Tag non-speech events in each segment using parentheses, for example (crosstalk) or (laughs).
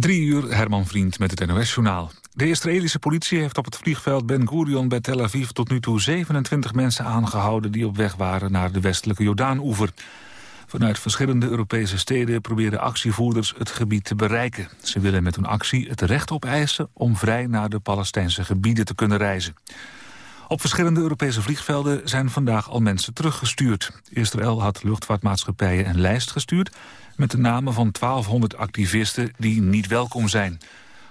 Drie uur, Herman Vriend met het NOS-journaal. De Israëlische politie heeft op het vliegveld Ben Gurion bij Tel Aviv... tot nu toe 27 mensen aangehouden die op weg waren naar de westelijke Jordaan-oever. Vanuit verschillende Europese steden proberen actievoerders het gebied te bereiken. Ze willen met hun actie het recht opeisen om vrij naar de Palestijnse gebieden te kunnen reizen. Op verschillende Europese vliegvelden zijn vandaag al mensen teruggestuurd. Israël had luchtvaartmaatschappijen een lijst gestuurd... met de namen van 1200 activisten die niet welkom zijn.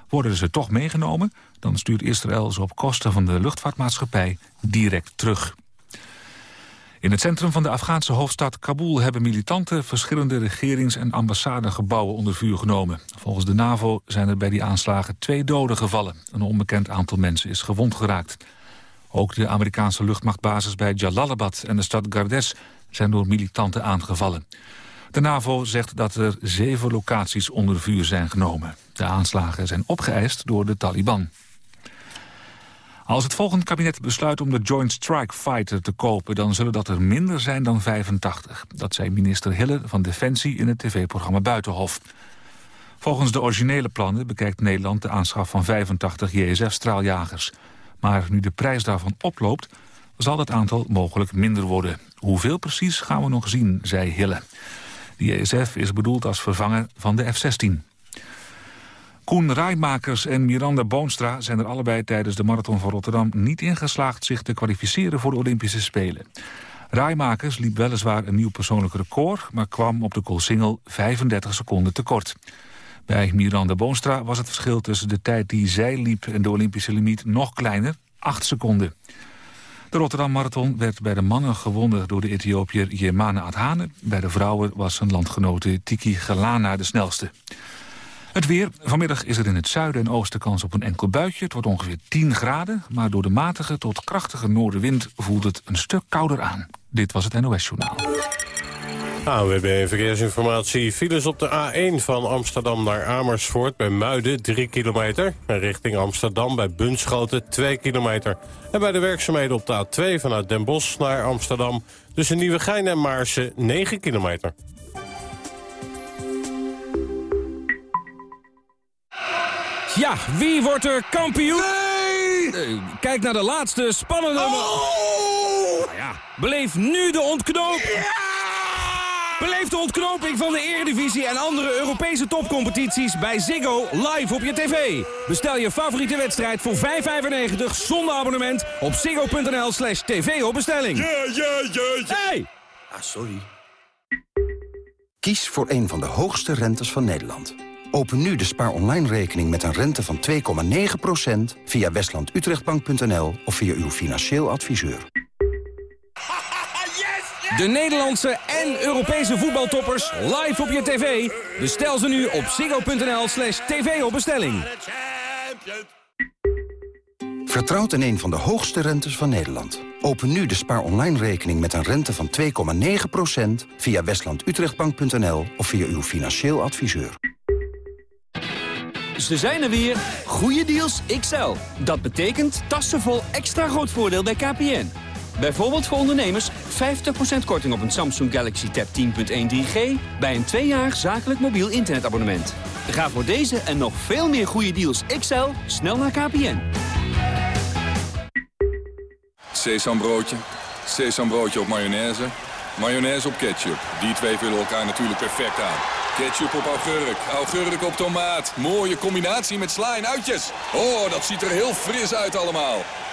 Worden ze toch meegenomen, dan stuurt Israël ze op kosten van de luchtvaartmaatschappij direct terug. In het centrum van de Afghaanse hoofdstad Kabul hebben militanten verschillende regerings- en ambassadegebouwen onder vuur genomen. Volgens de NAVO zijn er bij die aanslagen twee doden gevallen. Een onbekend aantal mensen is gewond geraakt. Ook de Amerikaanse luchtmachtbasis bij Jalalabad en de stad Gardes zijn door militanten aangevallen. De NAVO zegt dat er zeven locaties onder vuur zijn genomen. De aanslagen zijn opgeëist door de Taliban. Als het volgende kabinet besluit om de Joint Strike Fighter te kopen... dan zullen dat er minder zijn dan 85. Dat zei minister Hille van Defensie in het tv-programma Buitenhof. Volgens de originele plannen bekijkt Nederland de aanschaf van 85 JSF-straaljagers. Maar nu de prijs daarvan oploopt, zal het aantal mogelijk minder worden. Hoeveel precies gaan we nog zien, zei Hille. De JSF is bedoeld als vervanger van de F-16. Koen Rijmakers en Miranda Boonstra zijn er allebei tijdens de Marathon van Rotterdam niet ingeslaagd zich te kwalificeren voor de Olympische Spelen. Rijmakers liep weliswaar een nieuw persoonlijk record, maar kwam op de Koolsingel 35 seconden tekort. Bij Miranda Boonstra was het verschil tussen de tijd die zij liep en de Olympische limiet nog kleiner, 8 seconden. De Rotterdam Marathon werd bij de mannen gewonnen door de Ethiopiër Jemane Adhane. Bij de vrouwen was zijn landgenote Tiki Gelana de snelste. Het weer. Vanmiddag is er in het zuiden en oosten kans op een enkel buitje. Het wordt ongeveer 10 graden, maar door de matige tot krachtige noordenwind voelt het een stuk kouder aan. Dit was het NOS Journaal. AWB Verkeersinformatie. Files op de A1 van Amsterdam naar Amersfoort bij Muiden 3 kilometer. En richting Amsterdam bij Bunschoten 2 kilometer. En bij de werkzaamheden op de A2 vanuit Den Bosch naar Amsterdam... tussen Nieuwegein en Maarsen 9 kilometer. Ja, wie wordt er kampioen? Nee! kijk naar de laatste spannende... Oh! Nou ja, beleef nu de ontknoping. Ja! Beleef de ontknoping van de Eredivisie en andere Europese topcompetities bij Ziggo live op je tv. Bestel je favoriete wedstrijd voor 5,95 zonder abonnement op ziggo.nl slash tv op bestelling. Ja, ja, ja, ja. Hey! Ah, sorry. Kies voor een van de hoogste rentes van Nederland. Open nu de Spaar Online rekening met een rente van 2,9% via westlandutrechtbank.nl of via uw financieel adviseur. De Nederlandse en Europese voetbaltoppers live op je tv. Bestel ze nu op ziggo.nl slash tv op bestelling. Vertrouwt in een van de hoogste rentes van Nederland. Open nu de Spaar Online rekening met een rente van 2,9% via westlandutrechtbank.nl of via uw financieel adviseur. Ze zijn er weer. Goede deals XL. Dat betekent tassenvol extra groot voordeel bij KPN. Bijvoorbeeld voor ondernemers 50% korting op een Samsung Galaxy Tab 10.1 3G... bij een 2 jaar zakelijk mobiel internetabonnement. Ga voor deze en nog veel meer goede deals XL snel naar KPN. Sesambroodje, sesambroodje op mayonaise, mayonaise op ketchup. Die twee vullen elkaar natuurlijk perfect aan. Ketchup op augurk, augurk op tomaat. Mooie combinatie met sla en uitjes. Oh, dat ziet er heel fris uit allemaal.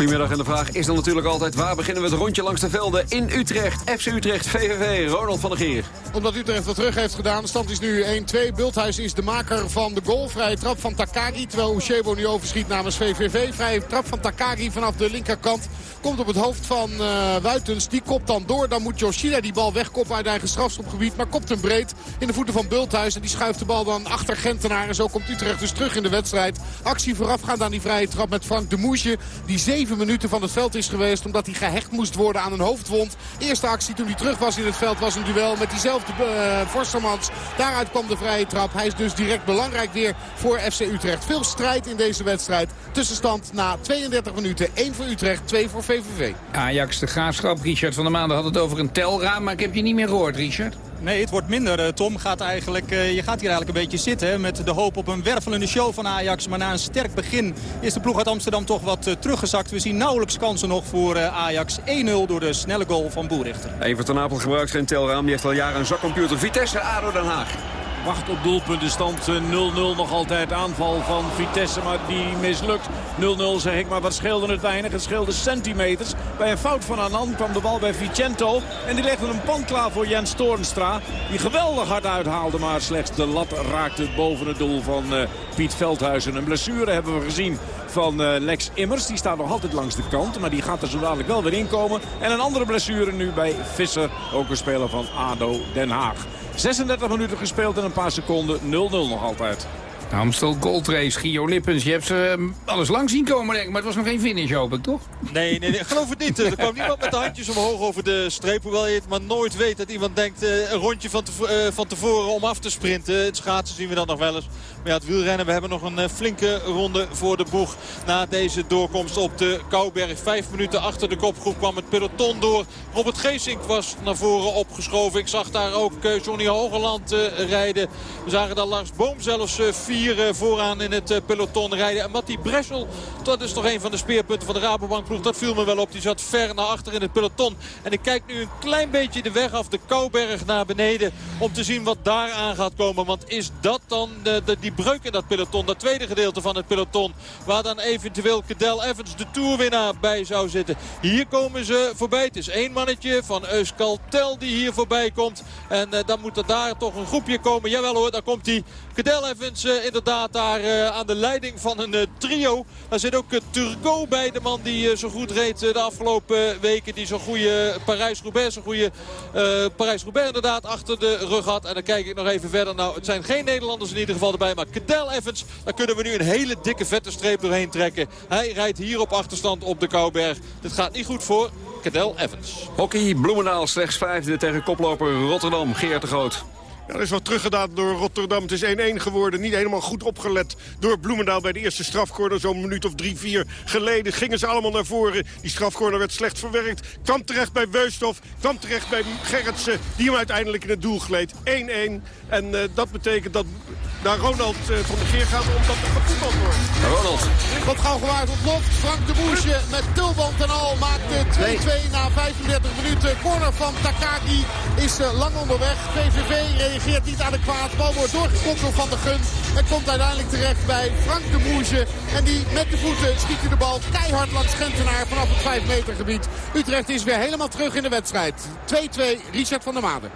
Goedemiddag en de vraag is dan natuurlijk altijd... waar beginnen we het rondje langs de velden in Utrecht? FC Utrecht, VVV, Ronald van der Geer. Omdat Utrecht wat terug heeft gedaan. De stand is nu 1-2. Bulthuis is de maker van de goal. Vrije trap van Takagi. Terwijl Ushebo nu overschiet namens VVV. Vrije trap van Takagi vanaf de linkerkant. Komt op het hoofd van uh, Wuitens. Die kopt dan door. Dan moet Yoshida die bal wegkoppen uit eigen strafschopgebied. Maar kopt hem breed in de voeten van Bulthuis. En die schuift de bal dan achter Gentenaar. En zo komt Utrecht dus terug in de wedstrijd. Actie voorafgaand aan die vrije trap met Frank de Moesje. Die zeven minuten van het veld is geweest. Omdat hij gehecht moest worden aan een hoofdwond. Eerste actie toen hij terug was in het veld was een duel met diezelfde uh, Forstermans. Daaruit kwam de vrije trap. Hij is dus direct belangrijk weer voor FC Utrecht. Veel strijd in deze wedstrijd. Tussenstand na 32 minuten. 1 voor Utrecht, 2 voor VVV. Ajax, de Graafschap. Richard van der Maanden had het over een telraam. Maar ik heb je niet meer gehoord, Richard. Nee, het wordt minder. Eh, Tom gaat eigenlijk, uh, je gaat hier eigenlijk een beetje zitten met de hoop op een wervelende show van Ajax. Maar na een sterk begin is de ploeg uit Amsterdam toch wat uh, teruggezakt. We zien nauwelijks kansen nog voor Ajax. 1-0 door de snelle goal van Boerichter. Even ten Apel gebruikt geen telraam. Die heeft al jaren een zakcomputer. Vitesse, ADO Den Haag wacht op doelpuntenstand 0-0 nog altijd aanval van Vitesse, maar die mislukt. 0-0 zeg ik, maar wat scheelde het weinig? Het scheelde centimeters. Bij een fout van Anand kwam de bal bij Vicento en die legde een pan klaar voor Jens Toornstra. Die geweldig hard uithaalde, maar slechts de lat raakte boven het doel van uh, Piet Veldhuizen. Een blessure hebben we gezien van uh, Lex Immers. Die staat nog altijd langs de kant, maar die gaat er zo dadelijk wel weer inkomen. En een andere blessure nu bij Visser, ook een speler van ADO Den Haag. 36 minuten gespeeld en een paar seconden. 0-0 nog altijd. Amstel Gold Race, Gio Lippens. Je hebt ze uh, alles lang zien komen, denk ik. Maar het was nog geen finish, hoop ik, toch? Nee, nee, nee geloof het niet. Er kwam (laughs) niemand met de handjes omhoog over de streep. Hoewel je het maar nooit weet dat iemand denkt... Uh, een rondje van, te, uh, van tevoren om af te sprinten. Het schaatsen zien we dan nog wel eens. Maar het wielrennen, we hebben nog een flinke ronde voor de boeg... na deze doorkomst op de Kouberg. Vijf minuten achter de kopgroep kwam het peloton door. Robert Geesink was naar voren opgeschoven. Ik zag daar ook Johnny Hogeland rijden. We zagen daar Lars Boom zelfs vier vooraan in het peloton rijden. En Matti Bressel, dat is toch een van de speerpunten van de Rabobankploeg. Dat viel me wel op. Die zat ver naar achter in het peloton. En ik kijk nu een klein beetje de weg af de Kouberg naar beneden. Om te zien wat daar aan gaat komen. Want is dat dan de, de, die breuk in dat peloton? Dat tweede gedeelte van het peloton. Waar dan eventueel Cadel Evans de Tourwinnaar bij zou zitten. Hier komen ze voorbij. Het is één mannetje van Euskaltel die hier voorbij komt. En uh, dan moet er daar toch een groepje komen. Jawel hoor, daar komt hij. Cadel Evans uh, inderdaad daar uh, aan de leiding van een trio. Daar zit ook Turgo bij, de man die zo goed reed de afgelopen weken. Die zo'n goede Parijs-Roubaix, zo'n goede Parijs-Roubaix inderdaad achter de rug had. En dan kijk ik nog even verder. Nou, het zijn geen Nederlanders in ieder geval erbij. Maar Evans, daar kunnen we nu een hele dikke vette streep doorheen trekken. Hij rijdt hier op achterstand op de Kouberg. Dit gaat niet goed voor Cadel Evans. Hockey, Bloemendaal slechts vijfde tegen koploper Rotterdam. Geert de Groot. Ja, er is wat teruggedaan door Rotterdam. Het is 1-1 geworden. Niet helemaal goed opgelet door Bloemendaal bij de eerste strafcorner. Zo'n minuut of drie, vier geleden gingen ze allemaal naar voren. Die strafcorner werd slecht verwerkt. Kwam terecht bij Weusthof. Kwam terecht bij Gerritsen. Die hem uiteindelijk in het doel gleed. 1-1. En uh, dat betekent dat naar Ronald uh, van der Geer gaat omdat er gevoetbald wordt. Ronald. Wat gauw gewaard ontploft. Frank de Boesje met tulband en al maakt 2-2 na 35 minuten. Corner van Takaki is uh, lang onderweg. VVV reageert niet adequaat. Bal wordt doorgekopt door Van der Gun. En komt uiteindelijk terecht bij Frank de Boesje. En die met de voeten schiet de bal keihard langs Gentenaar vanaf het 5 meter gebied. Utrecht is weer helemaal terug in de wedstrijd. 2-2 Richard van der Maden.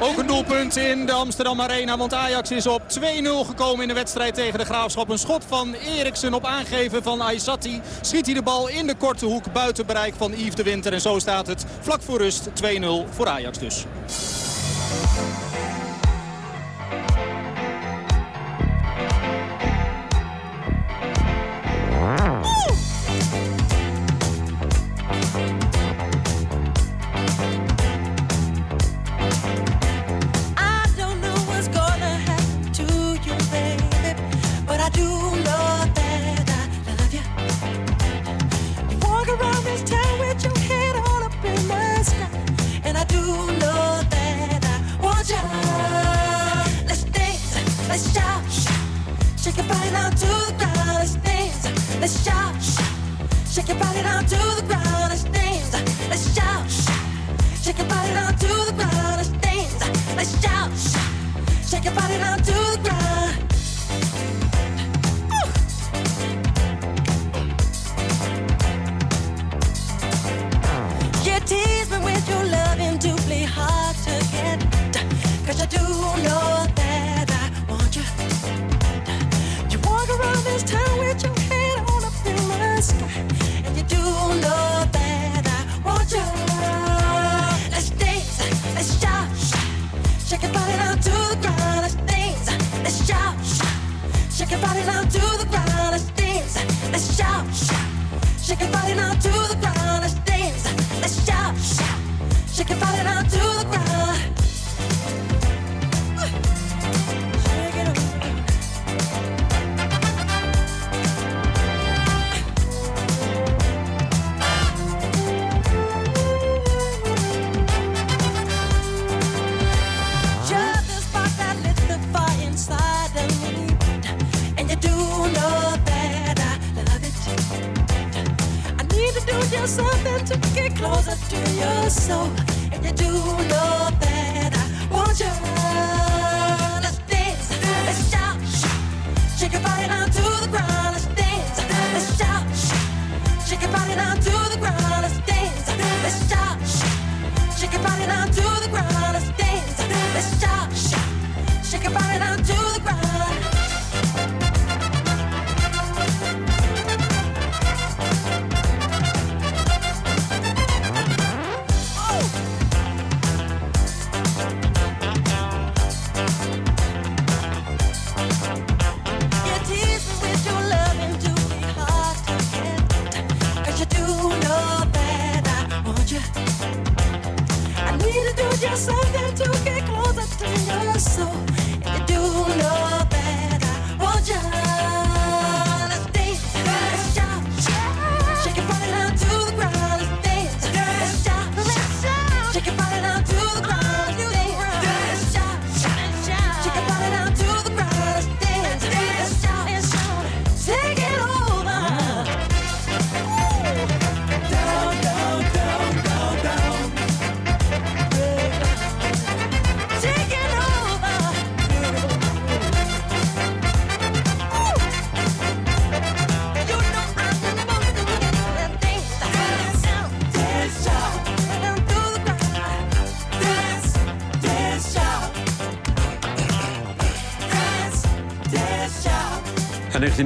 Ook een doelpunt in de Amsterdam Arena. Want Ajax is op 2-0 gekomen in de wedstrijd tegen de Graafschap. Een schot van Eriksen op aangeven van Aysati. Schiet hij de bal in de korte hoek buiten bereik van Yves de Winter. En zo staat het vlak voor rust 2-0 voor Ajax dus. Let's shout, shout, shake your body down to the ground. Let's dance. Let's shout, shout, shake your body down to the ground. Let's dance. Let's shout, shout, shake your body down to the ground. Let's dance. Let's shout, shake your body down to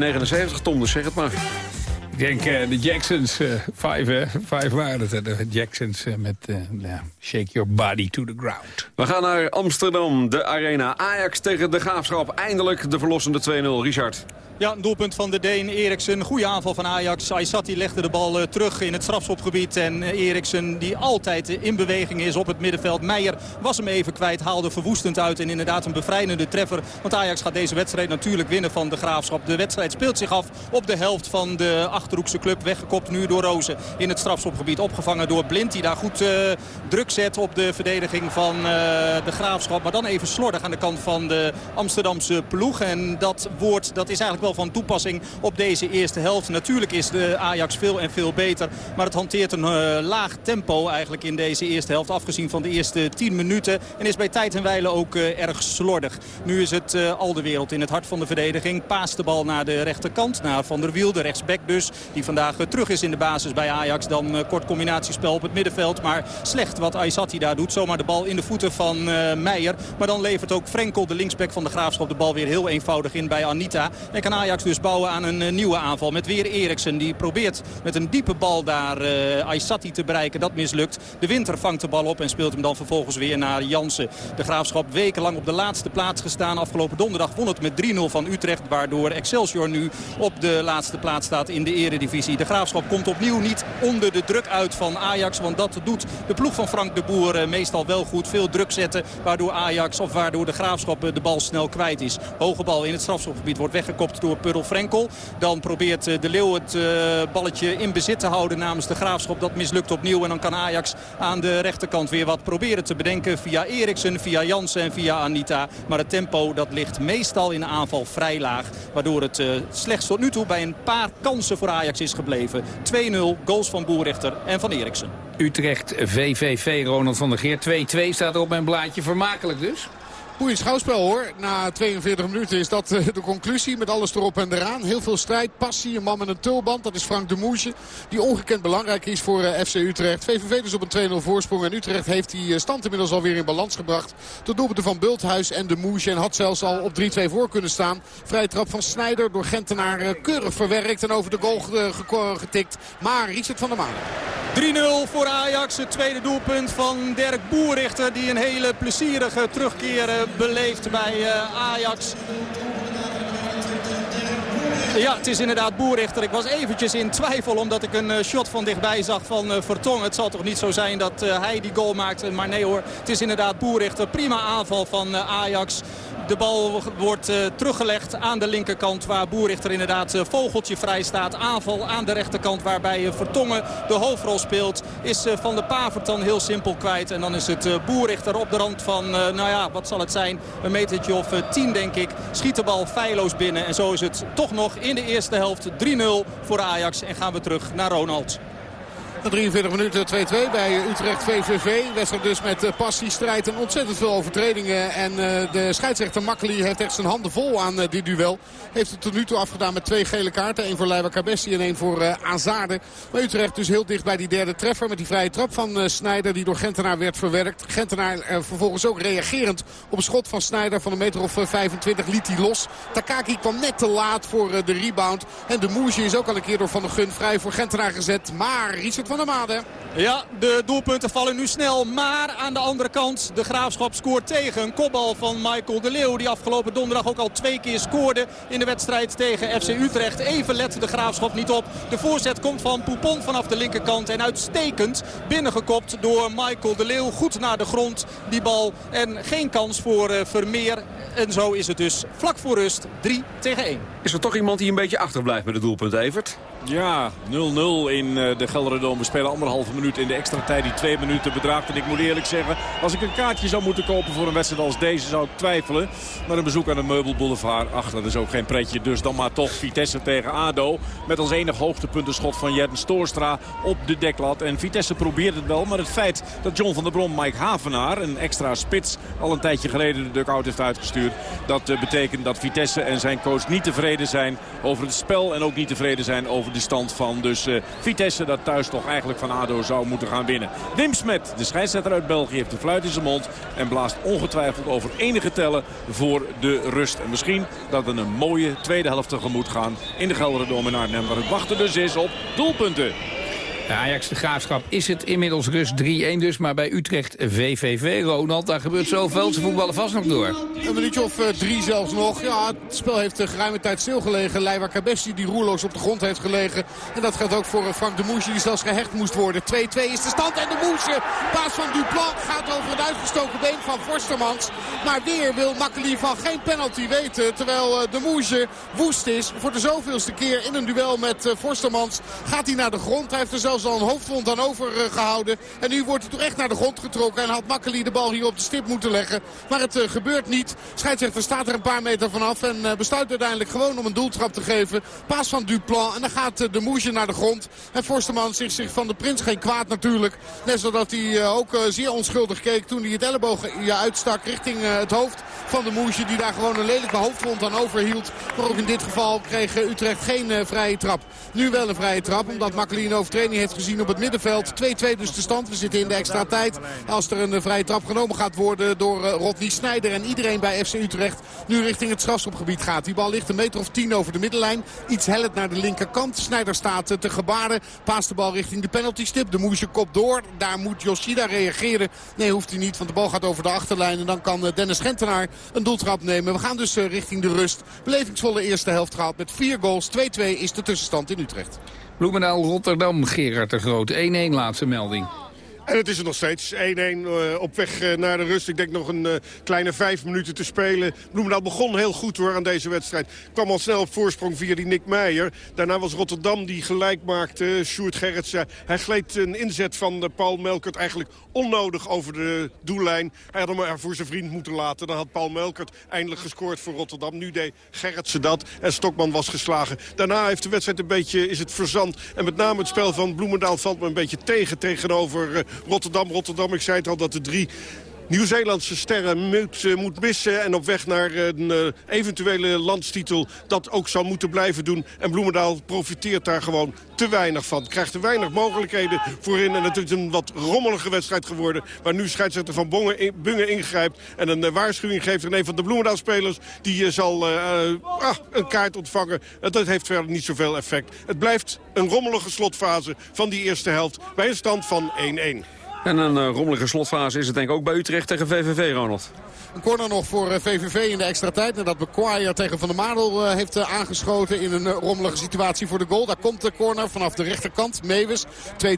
1979, Tom, dus zeg het maar. Ik denk eh, de Jacksons, eh, vijf, hè? Vijf waren het. De Jacksons eh, met Shake Your Body to the Ground. We gaan naar Amsterdam, de arena. Ajax tegen de Graafschap. Eindelijk de verlossende 2-0. Richard. Ja, een doelpunt van de Deen Eriksen. Goede aanval van Ajax. Aysati legde de bal eh, terug in het strafschopgebied. En eh, Eriksen, die altijd in beweging is op het middenveld. Meijer was hem even kwijt, haalde verwoestend uit. En inderdaad een bevrijdende treffer. Want Ajax gaat deze wedstrijd natuurlijk winnen van de Graafschap. De wedstrijd speelt zich af op de helft van de Achterhoekse club. Weggekopt nu door Rozen in het strafschopgebied. Opgevangen door Blind, die daar goed eh, druk zet op de verdediging van de Graafschap. Maar dan even slordig aan de kant van de Amsterdamse ploeg. En dat woord dat is eigenlijk wel van toepassing op deze eerste helft. Natuurlijk is de Ajax veel en veel beter. Maar het hanteert een eh, laag tempo eigenlijk in deze eerste helft. Afgezien van de eerste 10 minuten. En is bij tijd en wijle ook eh, erg slordig. Nu is het eh, al de wereld in het hart van de verdediging. Paast de bal naar de rechterkant. Naar Van der Wiel, de rechtsback dus. Die vandaag terug is in de basis bij Ajax. Dan kort combinatiespel op het middenveld. Maar slecht wat Aysati daar doet. Zomaar de bal in de voeten van Meijer. Maar dan levert ook Frenkel, de linksback van de Graafschap, de bal weer heel eenvoudig in bij Anita. En kan Ajax dus bouwen aan een eh, nieuwe aanval. Met weer Eriksen. Die probeert met een diepe bal daar eh Aysati te bereiken. Dat mislukt. De Winter vangt de bal op en speelt hem dan vervolgens weer naar Jansen. De Graafschap wekenlang op de laatste plaats gestaan. Afgelopen donderdag won het met 3-0 van Utrecht. Waardoor Excelsior nu op de laatste plaats staat in de eredivisie. De Graafschap komt opnieuw niet onder de druk uit van Ajax. Want dat doet de ploeg van Frank de Boer eh, meestal wel goed. Veel druk zetten waardoor Ajax of waardoor de Graafschap de bal snel kwijt is. Hoge bal in het strafschopgebied wordt weggekopt door Purl Frenkel. Dan probeert eh, de Leeuw het eh, balletje in bezit te houden namens de Graafschap. Dat mislukt opnieuw en dan kan Ajax aan de rechterkant weer wat proberen te bedenken. Via Eriksen, via Jansen en via Anita. Maar het tempo dat ligt meestal in de aanval vrij laag. Waardoor het eh, slechts tot nu toe bij een paar kansen voor Ajax is gebleven. 2-0, goals van Boerrichter en van Eriksen. Utrecht, VVV, Ronald van der Geer. 2-2 staat er op mijn blaadje. Vermakelijk dus. Boeiend schouwspel hoor. Na 42 minuten is dat eh, de conclusie. Met alles erop en eraan. Heel veel strijd, passie. Een man met een tulband. Dat is Frank de Moesje. Die ongekend belangrijk is voor eh, FC Utrecht. VVV dus op een 2-0 voorsprong. En Utrecht heeft die eh, stand inmiddels alweer in balans gebracht. Door doelpunten van Bulthuis en de Moesje. En had zelfs al op 3-2 voor kunnen staan. Vrije trap van Snijder door Gentenaar keurig verwerkt. En over de goal ge- ge- getikt. Maar Richard van der Maan. 3-0 voor Ajax. Het tweede doelpunt van Dirk Boerrichter. Die een hele plezierige terugkeer eh, beleeft bij eh, Ajax. Ja, het is inderdaad Boerichter. Ik was eventjes in twijfel omdat ik een eh, shot van dichtbij zag van uh, Vertongen. Het zal toch niet zo zijn dat hij die goal maakt. Maar nee hoor, het is inderdaad Boerichter. Prima aanval van Ajax. De bal wordt uh, teruggelegd aan de linkerkant waar Boerichter inderdaad uh, vogeltje vrij staat. Aanval aan de rechterkant waarbij uh, Vertongen de hoofdrol speelt. Is Van de Pavert dan heel simpel kwijt. En dan is het Boerichter op de rand van, nou ja, wat zal het zijn? Een metertje of tien denk ik. Schiet de bal feilloos binnen. En zo is het toch nog in de eerste helft 3-0 voor Ajax. En gaan we terug naar Ronald. Na 43 minuten 2-2 bij Utrecht VVV. Wedstrijd dus met uh, passie, strijd en ontzettend veel overtredingen. En uh, de scheidsrechter Makkeli heeft echt zijn handen vol aan uh, dit duel. Heeft het tot nu toe afgedaan met twee gele kaarten. één voor Leiva Cabessi en één voor Azade. Maar Utrecht dus heel dicht bij die derde treffer. Met die vrije trap van Snijder die door Gentenaar werd verwerkt. Gentenaar vervolgens ook reagerend op schot van Snijder van een meter of 25 liet hij los. Takaki kwam net te laat voor de rebound. En de Moesje is ook al een keer door Van der Gun vrij voor Gentenaar gezet. Maar Richard van der Made. Ja, de doelpunten vallen nu snel. Maar aan de andere kant, de Graafschap scoort tegen. Een kopbal van Michael de Leeuw. Die afgelopen donderdag ook al twee keer scoorde in de wedstrijd tegen FC Utrecht. Even let de Graafschap niet op. De voorzet komt van Poupon vanaf de linkerkant. En uitstekend binnengekopt door Michael de Leeuw. Goed naar de grond die bal. En geen kans voor uh, Vermeer. En zo is het dus vlak voor rust 3 tegen 1. Is er toch iemand die een beetje achterblijft met het doelpunt, Evert? Ja, 0-0 in de Gelderdoom. We spelen anderhalve minuut in de extra tijd die twee minuten bedraagt. En ik moet eerlijk zeggen, als ik een kaartje zou moeten kopen voor een wedstrijd als deze zou ik twijfelen. Maar een bezoek aan de Meubelboulevard, ach dat is ook geen pretje. Dus dan maar toch Vitesse tegen ADO. Met als enig hoogtepunt een schot van Jens Stoorstra op de deklat. En Vitesse probeert het wel, maar het feit dat John van der Brom Mike Havenaar, een extra spits, al een tijdje geleden de dugout heeft uitgestuurd. Dat betekent dat Vitesse en zijn coach niet tevreden zijn over het spel en ook niet tevreden zijn over de stand van. Dus uh, Vitesse dat thuis toch eigenlijk van ADO zou moeten gaan winnen. Wim Smet, de scheidsrechter uit België, heeft de fluit in zijn mond. En blaast ongetwijfeld over enige tellen voor de rust. En misschien dat we een mooie tweede helft tegemoet gaan in de Gelderdoom in Arnhem. Waar het wachten dus is op doelpunten. Ajax de Graafschap is het inmiddels rust 3-1 dus. Maar bij Utrecht VVV, Ronald, daar gebeurt zoveel. Ze voetballen vast nog door. Een minuutje of uh, drie zelfs nog. Ja, het spel heeft geruime tijd stilgelegen. Leiva Cabessi die roerloos op de grond heeft gelegen. En dat geldt ook voor uh, Frank de Moesje die zelfs gehecht moest worden. 2-2 is de stand en de Moesje. Paas van Duplan gaat over het uitgestoken been van Forstermans. Maar weer wil Makkeli van geen penalty weten. Terwijl de Moesje woest is. Voor de zoveelste keer in een duel met Forstermans gaat hij naar de grond. Hij heeft er zelfs al een hoofdwond aan overgehouden. En nu wordt hij toch echt naar de grond getrokken. En had Makkeli de bal hier op de stip moeten leggen. Maar het uh, gebeurt niet. Scheidsrechter staat er een paar meter vanaf. En uh, besluit uiteindelijk gewoon om een doeltrap te geven. Paas van Duplan. En dan gaat uh, de Moesje naar de grond. En Forsterman zich, zich van de Prins geen kwaad natuurlijk. Net zodat hij ook zeer onschuldig keek toen hij het elleboog uitstak richting het hoofd van de Moesje. Die daar gewoon een lelijke hoofdwond aan overhield. Maar ook in dit geval kreeg Utrecht geen vrije trap. Nu wel een vrije trap. Omdat Makkeli een overtreding heeft gezien op het middenveld. 2-2 dus de stand. We zitten in de extra tijd. Als er een vrije trap genomen gaat worden door Rodney Snijder en iedereen bij FC Utrecht nu richting het strafschopgebied gaat. Die bal ligt een meter of tien over de middenlijn. Iets hellend naar de linkerkant. Snijder staat te gebaren. Paast de bal richting de penaltystip. De Moesje kop door. Daar moet Yoshida reageren. Nee, hoeft hij niet, want de bal gaat over de achterlijn. En dan kan Dennis Gentenaar een doeltrap nemen. We gaan dus richting de rust. Belevingsvolle eerste helft gehad met vier goals. 2-2 is de tussenstand in Utrecht. Bloemendaal, Rotterdam, Gerard de Groot. 1-1 laatste melding. En het is er nog steeds 1-1 uh, op weg uh, naar de rust. Ik denk nog een uh, kleine vijf minuten te spelen. Bloemendaal begon heel goed hoor aan deze wedstrijd. Kwam al snel op voorsprong via die Nick Meijer. Daarna was Rotterdam die gelijk maakte. Sjoerd Gerritsen. Hij gleed een inzet van Paul Melkert eigenlijk onnodig over de doellijn. Hij had hem maar voor zijn vriend moeten laten. Dan had Paul Melkert eindelijk gescoord voor Rotterdam. Nu deed Gerritsen dat en Stokman was geslagen. Daarna heeft de wedstrijd een beetje is het verzand. En met name het spel van Bloemendaal valt me een beetje tegen tegenover Rotterdam. Rotterdam, ik zei het al, dat de drie Nieuw-Zeelandse sterren moet, uh, moet missen. En op weg naar een uh, eventuele landstitel dat ook zal moeten blijven doen. En Bloemendaal profiteert daar gewoon te weinig van. Krijgt te weinig mogelijkheden voorin. En het is een wat rommelige wedstrijd geworden. Waar nu scheidsrechter Van Bongen ingrijpt. En een uh, waarschuwing geeft aan een van de Bloemendaal-spelers. Die zal ah, een kaart ontvangen. dat heeft verder niet zoveel effect. Het blijft een rommelige slotfase van die eerste helft. Bij een stand van 1-1. En een uh, rommelige slotfase is het denk ik ook bij Utrecht tegen VVV, Ronald. Een corner nog voor VVV in de extra tijd. Nadat McQuire tegen Van der Marel heeft aangeschoten in een rommelige situatie voor de goal. Daar komt de corner vanaf de rechterkant. Mewes. 2-2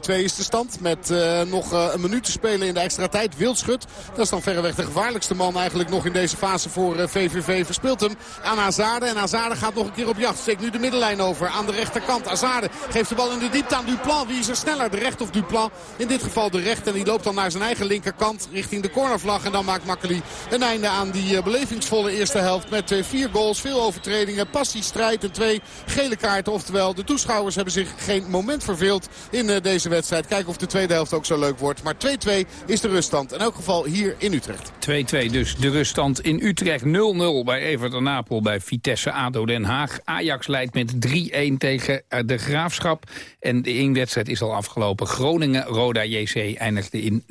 is de stand. Met nog een minuut te spelen in de extra tijd. Wildschut. Dat is dan verreweg de gevaarlijkste man eigenlijk nog in deze fase voor VVV. Verspeelt hem aan Azade. En Azade gaat nog een keer op jacht. Steekt nu de middenlijn over aan de rechterkant. Azade geeft de bal in de diepte aan Duplan. Wie is er sneller? De recht of Duplan? In dit geval de recht. En die loopt dan naar zijn eigen linkerkant richting de cornervlag. En dan maakt Makkeli een einde aan die belevingsvolle eerste helft. Met vier goals, veel overtredingen, passie, strijd en twee gele kaarten. Oftewel, de toeschouwers hebben zich geen moment verveeld in deze wedstrijd. Kijken of de tweede helft ook zo leuk wordt. Maar 2-2 is de ruststand. In elk geval hier in Utrecht. 2-2 dus de ruststand in Utrecht. 0-0 bij Everton Napel bij Vitesse ADO Den Haag. Ajax leidt met 3-1 tegen de Graafschap. En de inwedstrijd is al afgelopen. Groningen-Roda JC eindigde in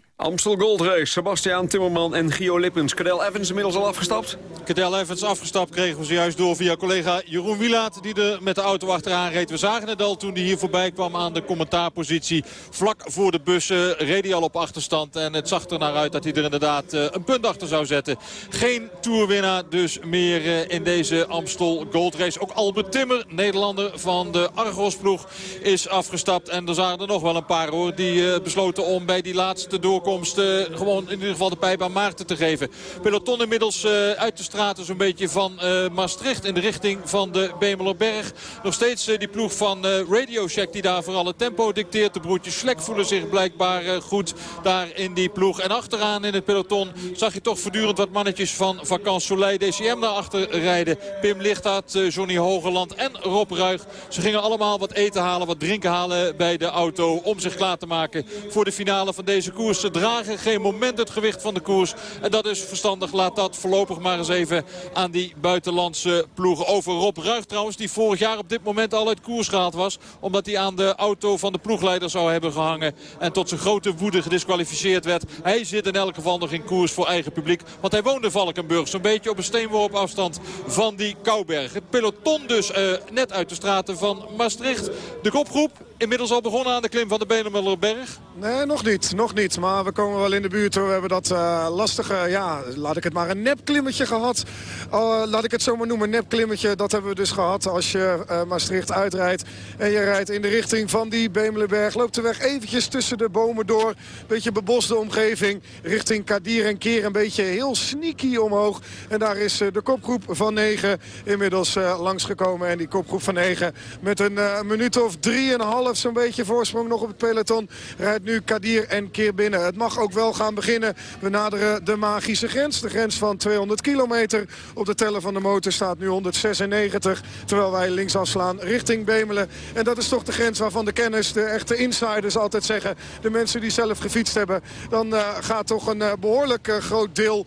0-1. Amstel Gold Race, Sebastian Timmerman en Gio Lippens. Cadel Evans inmiddels al afgestapt? Cadel Evans afgestapt kregen we zojuist door via collega Jeroen Wielaat... die er met de auto achteraan reed. We zagen het al toen hij hier voorbij kwam aan de commentaarpositie. Vlak voor de bussen reed hij al op achterstand. En het zag er naar uit dat hij er inderdaad uh, een punt achter zou zetten. Geen toerwinnaar dus meer uh, in deze Amstel Gold Race. Ook Albert Timmer, Nederlander van de Argos-ploeg, is afgestapt. En er zagen er nog wel een paar hoor, die uh, besloten om bij die laatste doorkomst uh, gewoon in ieder geval de pijp aan Maarten te geven. Peloton inmiddels uh, uit de straten zo'n beetje van uh, Maastricht in de richting van de Bemelerberg. Nog steeds die ploeg van Radio Shack die daar vooral het tempo dicteert. De broertjes Slek voelen zich blijkbaar goed daar in die ploeg. En achteraan in het peloton zag je toch voortdurend wat mannetjes van Vakant Soleil DCM naar achter rijden. Pim Lichthart, Johnny Hogeland en Rob Ruig. Ze gingen allemaal wat eten halen, wat drinken halen bij de auto om zich klaar te maken voor de finale van deze koers dragen geen moment het gewicht van de koers. En dat is verstandig. Laat dat voorlopig maar eens even aan die buitenlandse ploegen over. Rob Ruig trouwens, die vorig jaar op dit moment al uit koers gehaald was. Omdat hij aan de auto van de ploegleider zou hebben gehangen. En tot zijn grote woede gedisqualificeerd werd. Hij zit in elk geval nog in koers voor eigen publiek. Want hij woonde Valkenburg. Zo'n beetje op een steenworp afstand van die Kouberg. Het peloton dus uh, net uit de straten van Maastricht. De kopgroep inmiddels al begonnen aan de klim van de Benemellerberg? Nee, nog niet. Nog niet. Maar we komen wel in de buurt. We hebben dat uh, lastige, ja, laat ik het maar een nepklimmetje gehad. Uh, laat ik het zo maar noemen, nepklimmetje. Dat hebben we dus gehad als je uh, Maastricht uitrijdt. En je rijdt in de richting van die Bemelenberg. Loopt de weg eventjes tussen de bomen door. Beetje beboste omgeving. Richting Kadir en Keer een beetje heel sneaky omhoog. En daar is de kopgroep van 9 inmiddels langsgekomen. En die kopgroep van 9 met een minuut of 3,5 zo'n beetje voorsprong nog op het peloton. Rijdt nu Kadir en Keer binnen. Het mag ook wel gaan beginnen. We naderen de magische grens. De grens van 200 kilometer. Op de teller van de motor staat nu 196. Terwijl wij links afslaan richting Bemelen. En dat is toch de grens waarvan de kennis, de echte insiders altijd zeggen. De mensen die zelf gefietst hebben. Dan uh, gaat toch een uh, behoorlijk uh, groot deel,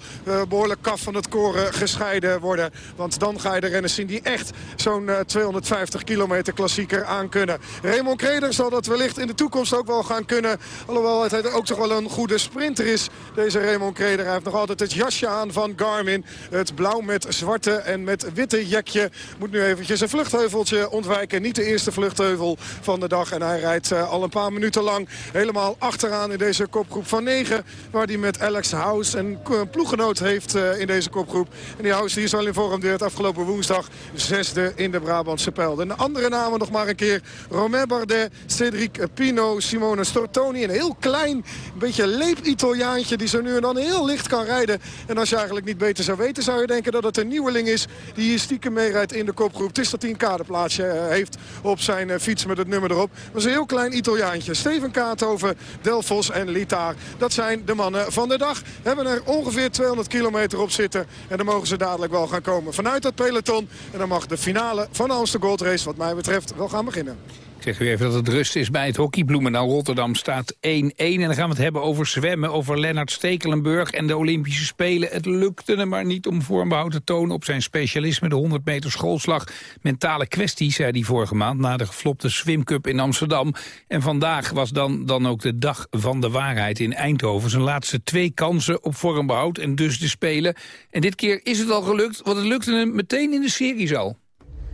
behoorlijk kaf van het koren gescheiden worden. Want dan ga je de renners zien die echt zo'n 250 kilometer klassieker aan kunnen. Raymond Kreder zal dat wellicht in de toekomst ook wel gaan kunnen. Alhoewel het ook toch wel een goede sprinter is, deze Raymond Kreder. Hij heeft nog altijd het jasje aan van Garmin. Het blauw met zwarte en met witte jekje. Moet nu eventjes een vluchtheuveltje ontwijken. Niet de eerste vluchtheuvel van de dag. En hij rijdt uh, al een paar minuten lang helemaal achteraan in deze kopgroep van 9. Waar hij met Alex House een ploeggenoot heeft uh, in deze kopgroep. En die House die is al in vorm deed afgelopen woensdag. Zesde in de Brabantse pijl. En de andere namen nog maar een keer. Romain Bardet, Cedric Pino, Simone Stortoni. Een heel klein, een beetje leep Italiaantje die zo nu en dan heel licht kan rijden. En als je eigenlijk niet beter zou weten, zou je denken dat het een nieuweling is die hier stiekem meerijdt in de kopgroep. Het is dat hij een kaderplaatsje heeft op zijn fiets met het nummer erop. Is een heel klein Italiaantje. Steven Kaathoven, Delfos en Litaar. Dat zijn de mannen van de dag. Hebben er ongeveer 200 kilometer op zitten. En dan mogen ze dadelijk wel gaan komen vanuit dat peloton. En dan mag de finale van de Amsterdam Gold Race wat mij betreft wel gaan beginnen. Zeg u even dat het rust is bij het hockey. Bloemendaal Rotterdam staat 1-1. En dan gaan we het hebben over zwemmen, over Lennart Stekelenburg en de Olympische Spelen. Het lukte hem maar niet om vormbehoud te tonen op zijn specialisme, de 100 meter schoolslag. Mentale kwestie, zei hij vorige maand, na de geflopte swimcup in Amsterdam. En vandaag was dan, dan ook de dag van de waarheid in Eindhoven. Zijn laatste twee kansen op vormbehoud en dus de Spelen. En dit keer is het al gelukt, want het lukte hem meteen in de series al.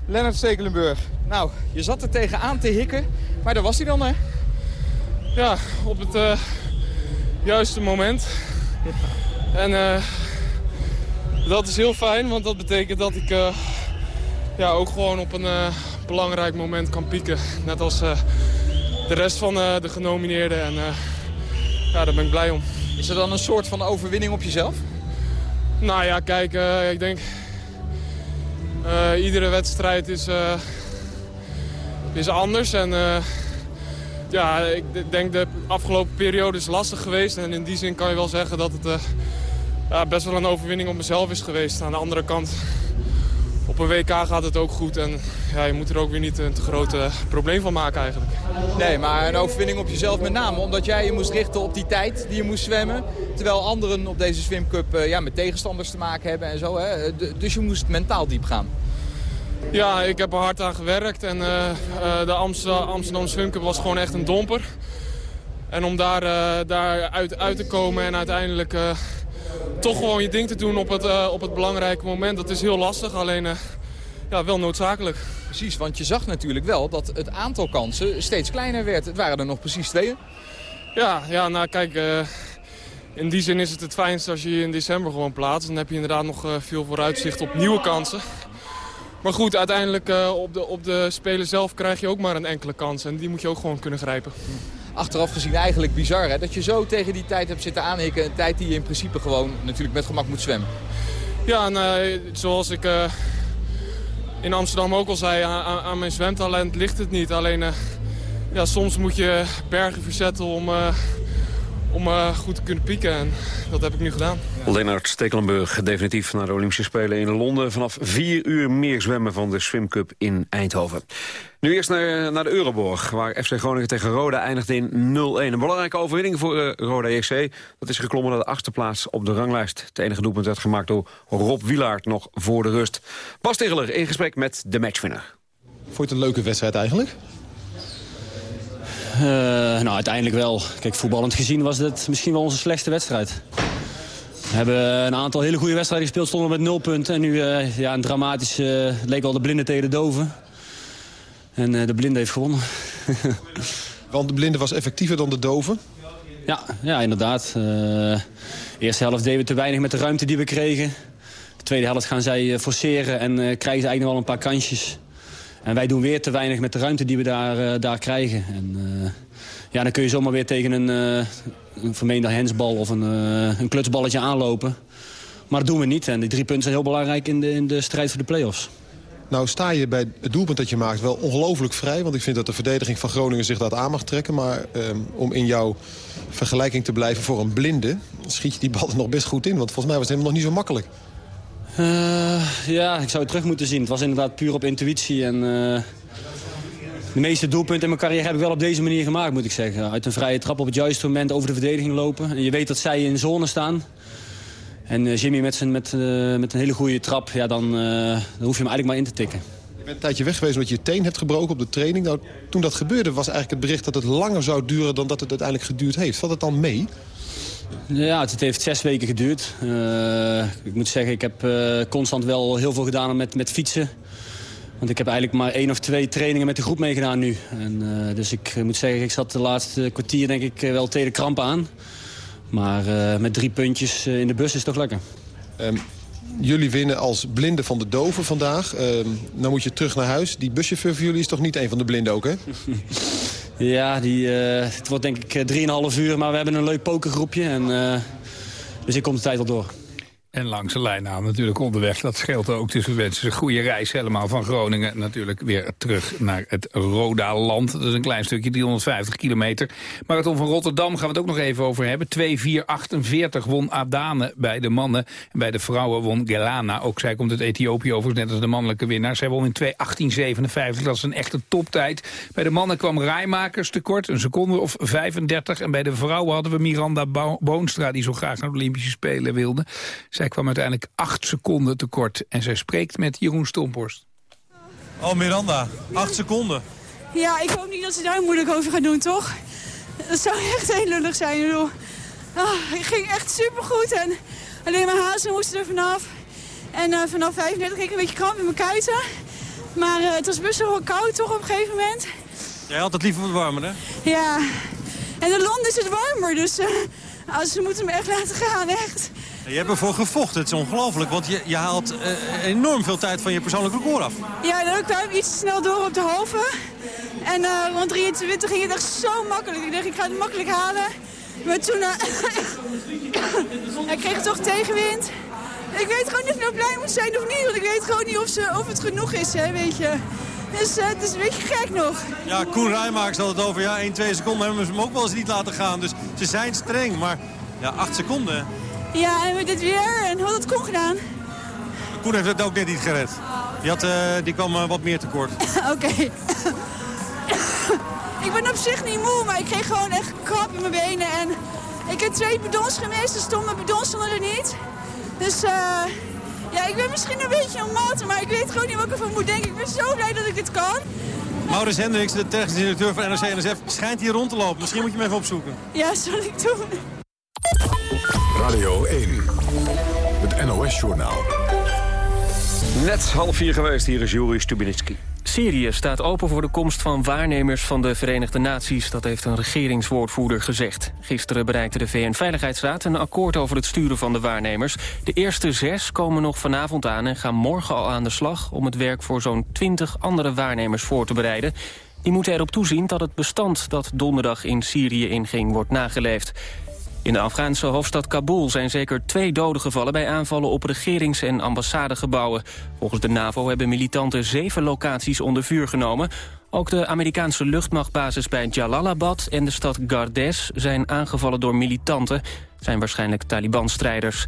Lennart Stekelenburg. Nou, je zat er tegenaan te hikken, maar daar was hij dan, hè? ja, op het eh, juiste moment. En eh, dat is heel fijn, want dat betekent dat ik eh, ja, ook gewoon op een belangrijk moment kan pieken. Net als de rest van de genomineerden. En ja, daar ben ik blij om. Is er dan een soort van overwinning op jezelf? Nou ja, kijk, ik denk... eh, iedere wedstrijd is, eh, is anders. En eh, ja, ik denk de afgelopen periode is lastig geweest. En in die zin kan je wel zeggen dat het best wel een overwinning op mezelf is geweest. Aan de andere kant, op een WK gaat het ook goed. En ja, je moet er ook weer niet een te groot eh, probleem van maken eigenlijk. Nee, maar een overwinning op jezelf met name omdat jij je moest richten op die tijd die je moest zwemmen. Terwijl anderen op deze swimcup eh, ja, met tegenstanders te maken hebben en zo. Hè? Dus je moest mentaal diep gaan. Ja, ik heb er hard aan gewerkt en eh, eh, de Amsterdam, Amsterdam Swim Cup was gewoon echt een domper. En om daar, eh, daar uit, uit te komen en uiteindelijk eh, toch gewoon je ding te doen op het, eh, op het belangrijke moment, dat is heel lastig. Alleen eh, ja, wel noodzakelijk. Precies, want je zag natuurlijk wel dat het aantal kansen steeds kleiner werd. Het waren er nog precies twee. Ja, ja nou kijk, eh, in die zin is het het fijnst als je je in december gewoon plaatst. Dan heb je inderdaad nog veel vooruitzicht op nieuwe kansen. Maar goed, uiteindelijk op, de, op de Spelen zelf krijg je ook maar een enkele kans. En die moet je ook gewoon kunnen grijpen. Achteraf gezien eigenlijk bizar hè? dat je zo tegen die tijd hebt zitten aanhikken. Een tijd die je in principe gewoon natuurlijk met gemak moet zwemmen. Ja, en zoals ik eh, in Amsterdam ook al zei, aan, aan- aan mijn zwemtalent ligt het niet. Alleen eh, ja, soms moet je bergen verzetten om, eh, om eh, goed te kunnen pieken. En dat heb ik nu gedaan. Lennart Stekelenburg definitief naar de Olympische Spelen in Londen. Vanaf vier uur meer zwemmen van de Swim Cup in Eindhoven. Nu eerst naar, naar de Euroborg, waar FC Groningen tegen Roda eindigde in 0-1. Een belangrijke overwinning voor eh, Roda JC. Dat is geklommen naar de achtste plaats op de ranglijst. Het enige doelpunt werd gemaakt door Rob Wilaert nog voor de rust. Bas Tegeler in gesprek met de matchwinner. Vond je het een leuke wedstrijd eigenlijk? Eh, nou, uiteindelijk wel. Kijk, voetballend gezien was dit misschien wel onze slechtste wedstrijd. We hebben een aantal hele goede wedstrijden gespeeld, stonden met nul punten. En nu eh, ja, een dramatisch, eh, het leek wel de blinde tegen de doven. En de blinde heeft gewonnen. (laughs) Want de blinde was effectiever dan de doven? Ja, ja inderdaad. De eerste helft deden we te weinig met de ruimte die we kregen. De tweede helft gaan zij forceren en krijgen ze eigenlijk nog wel een paar kansjes. En wij doen weer te weinig met de ruimte die we daar, eh, daar krijgen. En, eh, ja, dan kun je zomaar weer tegen een, uh, een vermeende hensbal of een, een klutsballetje aanlopen. Maar dat doen we niet. En die drie punten zijn heel belangrijk in de, in de strijd voor de play-offs. Nou sta je bij het doelpunt dat je maakt wel ongelooflijk vrij. Want ik vind dat de verdediging van Groningen zich dat aan mag trekken. Maar um, om in jouw vergelijking te blijven voor een blinde... schiet je die bal nog best goed in. Want volgens mij was het helemaal nog niet zo makkelijk. Uh, ja, ik zou het terug moeten zien. Het was inderdaad puur op intuïtie. En, uh, de meeste doelpunten in mijn carrière heb ik wel op deze manier gemaakt, moet ik zeggen. Uit een vrije trap op het juiste moment over de verdediging lopen. En je weet dat zij in zone staan. En uh, Jimmy met, zijn, met, met een hele goede trap, ja, dan, dan hoef je hem eigenlijk maar in te tikken. Je bent een tijdje weg geweest omdat je je teen hebt gebroken op de training. Nou, toen dat gebeurde was eigenlijk het bericht dat het langer zou duren dan dat het uiteindelijk geduurd heeft. Valt het dan mee? Ja, het heeft zes weken geduurd. Uh, ik moet zeggen, ik heb uh, constant wel heel veel gedaan met, met fietsen. Want ik heb eigenlijk maar één of twee trainingen met de groep meegedaan nu. En, uh, dus ik moet zeggen, ik zat de laatste kwartier denk ik wel tegen de kramp aan. Maar met drie puntjes in de bus is toch lekker. Um, jullie winnen als blinden van de doven vandaag. Um, dan moet je terug naar huis. Die buschauffeur voor jullie is toch niet een van de blinden ook, hè? (laughs) Ja, die, uh, het wordt denk ik 3,5 uur, maar we hebben een leuk pokergroepje. En, uh, dus ik kom de tijd wel door. En langs de lijn nou, natuurlijk onderweg. Dat scheelt ook. Dus we wensen een goede reis helemaal van Groningen. Natuurlijk weer terug naar het Roda-land. Dat is een klein stukje, 350 kilometer. Marathon van Rotterdam gaan we het ook nog even over hebben. 2-4-48 won Adane bij de mannen. En bij de vrouwen won Gelana. Ook zij komt uit Ethiopië overigens, net als de mannelijke winnaar. Zij won in 2-18-57. Dat is een echte toptijd. Bij de mannen kwam Rijmakers tekort, een seconde of 35. En bij de vrouwen hadden we Miranda Boonstra... die zo graag naar de Olympische Spelen wilde. Zij kwam uiteindelijk acht seconden tekort. En zij spreekt met Jeroen Stomporst. Oh, Miranda. Acht seconden. Ja, ik hoop niet dat ze daar moeilijk over gaan doen, toch? Dat zou echt heel lullig zijn, ik bedoel. Oh, het ging echt supergoed en alleen mijn hazen moesten er vanaf. En uh, vanaf 35 kreeg ik een beetje kramp in mijn kuiten. Maar uh, het was best wel koud toch op een gegeven moment. Jij had het liever wat warmer, hè? Ja, En in Londen is het warmer, dus eh, als ze moeten me echt laten gaan, echt. Je hebt ervoor gevochten, het is ongelooflijk. Want je, je haalt eh, enorm veel tijd van je persoonlijk record af. Ja, dan kwam ik iets te snel door op de halve. En eh, rond 23 ging het echt zo makkelijk. Ik dacht, ik ga het makkelijk halen. Maar toen (coughs) uh, ik kreeg toch tegenwind. Ik weet gewoon niet of ik nou blij moet zijn of niet. Want ik weet gewoon niet of, ze, of het genoeg is, hè, weet je. Dus uh, het is een beetje gek nog. Ja, Koen Rijmakers had het over, ja, 1, 2 seconden hebben ze hem ook wel eens niet laten gaan. Dus ze zijn streng, maar ja, 8 seconden. Ja, en met dit weer en hoe had het Koen gedaan? Koen heeft het ook net niet gered. Die, had, uh, die kwam uh, wat meer tekort. (laughs) Oké. ik ben op zich niet moe, maar ik kreeg gewoon echt krap in mijn benen. En ik heb twee bidons gemist, de stomme bidons stonden er niet. Dus uh, ja, ik ben misschien een beetje onmat, maar ik weet gewoon niet wat ik ervan moet denken. Ik ben zo blij dat ik dit kan. Maurits Hendricks, de technisch directeur van NRC-NSF, schijnt hier rond te lopen. Misschien moet je hem even opzoeken. Ja, zal ik doen. Radio 1, het NOS-journaal. Net half vier geweest, hier is Juri Stubinitsky. Syrië staat open voor de komst van waarnemers van de Verenigde Naties. Dat heeft een regeringswoordvoerder gezegd. Gisteren bereikte de VN-veiligheidsraad een akkoord over het sturen van de waarnemers. De eerste zes komen nog vanavond aan en gaan morgen al aan de slag... om het werk voor zo'n twintig andere waarnemers voor te bereiden. Die moeten erop toezien dat het bestand dat donderdag in Syrië inging wordt nageleefd. In de Afghaanse hoofdstad Kabul zijn zeker twee doden gevallen... bij aanvallen op regerings- en ambassadegebouwen. Volgens de NAVO hebben militanten zeven locaties onder vuur genomen. Ook de Amerikaanse luchtmachtbasis bij Jalalabad en de stad Gardes... zijn aangevallen door militanten. Zijn waarschijnlijk Taliban-strijders.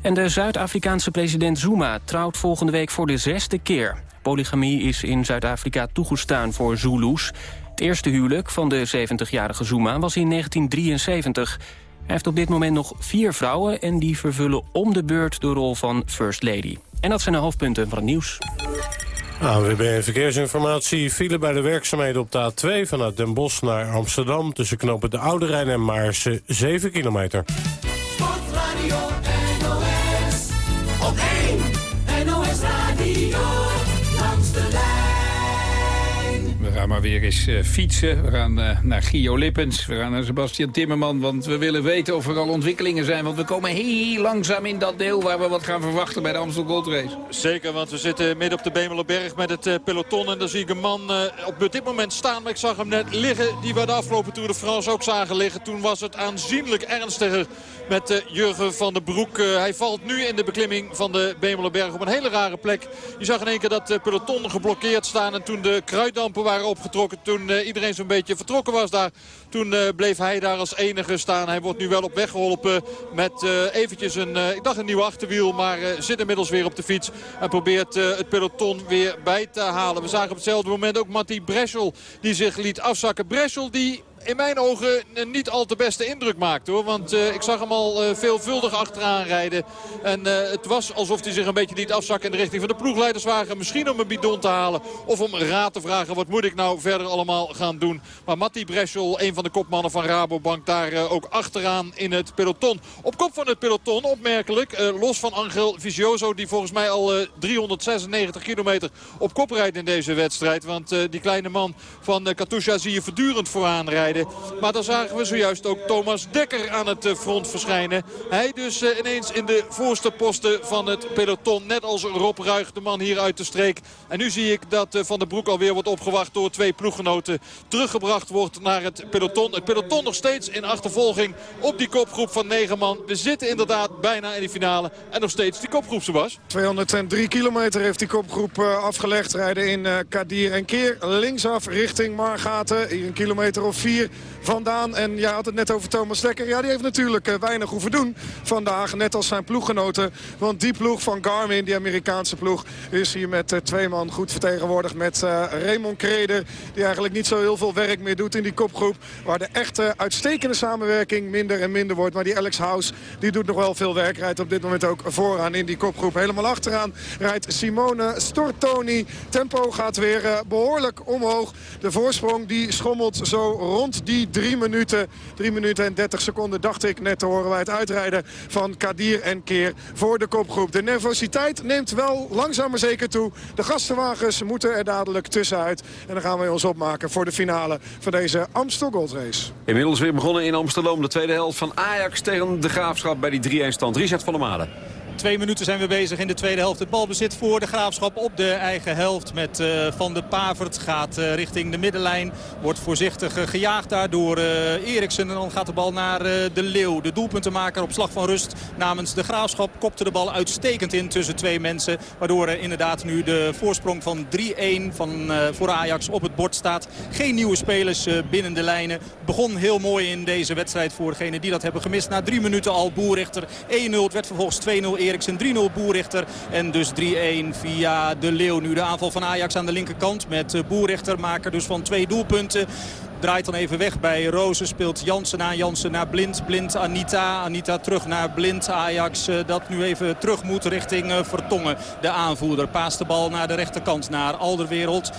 En de Zuid-Afrikaanse president Zuma trouwt volgende week voor de zesde keer. Polygamie is in Zuid-Afrika toegestaan voor Zulus. Het eerste huwelijk van de 70-jarige Zuma was in 1973... Hij heeft op dit moment nog vier vrouwen... en die vervullen om de beurt de rol van First Lady. En dat zijn de hoofdpunten van het nieuws. ANWB Verkeersinformatie file bij de werkzaamheden op de A2... vanuit Den Bosch naar Amsterdam... tussen knopen de Oude Rijn en Maarse 7 kilometer. Gaan maar weer eens uh, fietsen. We gaan uh, naar Gio Lippens. We gaan naar Sebastian Timmerman. Want we willen weten of er al ontwikkelingen zijn. Want we komen heel langzaam in dat deel waar we wat gaan verwachten bij de Amstel Gold Race. Zeker, want we zitten midden op de Bemelerberg met het uh, peloton. En daar zie ik een man op dit moment staan. Maar ik zag hem net liggen. Die we de afgelopen Tour de France ook zagen liggen. Toen was het aanzienlijk ernstiger met Jurgen van den Broek. hij valt nu in de beklimming van de Bemelerberg op een hele rare plek. Je zag in één keer dat peloton geblokkeerd staan. En toen de kruiddampen waren opgetrokken. Toen uh, iedereen zo'n beetje vertrokken was daar. Toen uh, bleef hij daar als enige staan. Hij wordt nu wel op weg geholpen met uh, eventjes een, ik dacht een nieuw achterwiel. Maar zit inmiddels weer op de fiets. En probeert het peloton weer bij te halen. We zagen op hetzelfde moment ook Matti Breschel die zich liet afzakken. Breschel die in mijn ogen niet al te beste indruk maakt hoor. Want uh, ik zag hem al uh, veelvuldig achteraan rijden. En uh, het was alsof hij zich een beetje liet afzakken in de richting van de ploegleiderswagen. Misschien om een bidon te halen of om raad te vragen. Wat moet ik nou verder allemaal gaan doen? Maar Matti Breschel, een van de kopmannen van Rabobank, daar ook achteraan in het peloton. Op kop van het peloton, opmerkelijk, los van Angel Vizioso... die volgens mij al 396 kilometer op kop rijdt in deze wedstrijd. Want die kleine man van Katusha zie je voortdurend vooraan rijden. Maar dan zagen we zojuist ook Thomas Dekker aan het front verschijnen. Hij dus uh, ineens in de voorste posten van het peloton. Net als Rob Ruig, de man hier uit de streek. En nu zie ik dat uh, Van der Broek alweer wordt opgewacht door twee ploeggenoten. Teruggebracht wordt naar het peloton. Het peloton nog steeds in achtervolging op die kopgroep van negen man. We zitten inderdaad bijna in de finale. En nog steeds die kopgroep, Sebas. 203 kilometer heeft die kopgroep afgelegd. Rijden in Kadir en Keer. Linksaf richting Margaten. Hier een kilometer of vier you. Vandaan. En jij had het net over Thomas Dekker. Ja, die heeft natuurlijk uh, weinig hoeven doen vandaag. Net als zijn ploeggenoten. Want die ploeg van Garmin, die Amerikaanse ploeg... is hier met uh, twee man goed vertegenwoordigd. Met uh, Raymond Kreder, die eigenlijk niet zo heel veel werk meer doet in die kopgroep. Waar de echte uitstekende samenwerking minder en minder wordt. Maar die Alex House, die doet nog wel veel werk. Rijdt op dit moment ook vooraan in die kopgroep. Helemaal achteraan rijdt Simone Stortoni. Tempo gaat weer behoorlijk omhoog. De voorsprong die schommelt zo rond die drie minuten. Drie minuten en 30 seconden dacht ik net te horen wij het uitrijden van Kadir en Keer voor de kopgroep. De nervositeit neemt wel langzaam maar zeker toe. De gastenwagens moeten er dadelijk tussenuit. En dan gaan we ons opmaken voor de finale van deze Amstel Gold Race. Inmiddels weer begonnen in Amsterdam. De tweede helft van Ajax tegen de Graafschap bij die 3-1 stand. Richard van der Made. Twee minuten zijn we bezig in de tweede helft. Het balbezit voor de Graafschap op de eigen helft. Met uh, Van de Pavert gaat uh, richting de middenlijn. Wordt voorzichtig uh, gejaagd daar door Eriksen. En dan gaat de bal naar de Leeuw. De doelpuntenmaker op slag van rust namens de Graafschap. Kopte de bal uitstekend in tussen twee mensen. Waardoor er inderdaad nu de voorsprong van 3-1 van, voor Ajax op het bord staat. Geen nieuwe spelers binnen de lijnen. Begon heel mooi in deze wedstrijd voor degenen die dat hebben gemist. Na drie minuten al Boerichter 1-0. Het werd vervolgens 2-0 Eriksen 3-0 Boerichter. En dus 3-1 via de Leeuw. Nu de aanval van Ajax aan de linkerkant met Boerichter. Maker dus van twee doelpunten. Draait dan even weg bij Rozen. Speelt Jansen aan. Jansen naar Blind. Blind Anita. Anita terug naar Blind. Ajax dat nu even terug moet richting Vertongen. De aanvoerder paast de bal naar de rechterkant. Naar Alderwereld.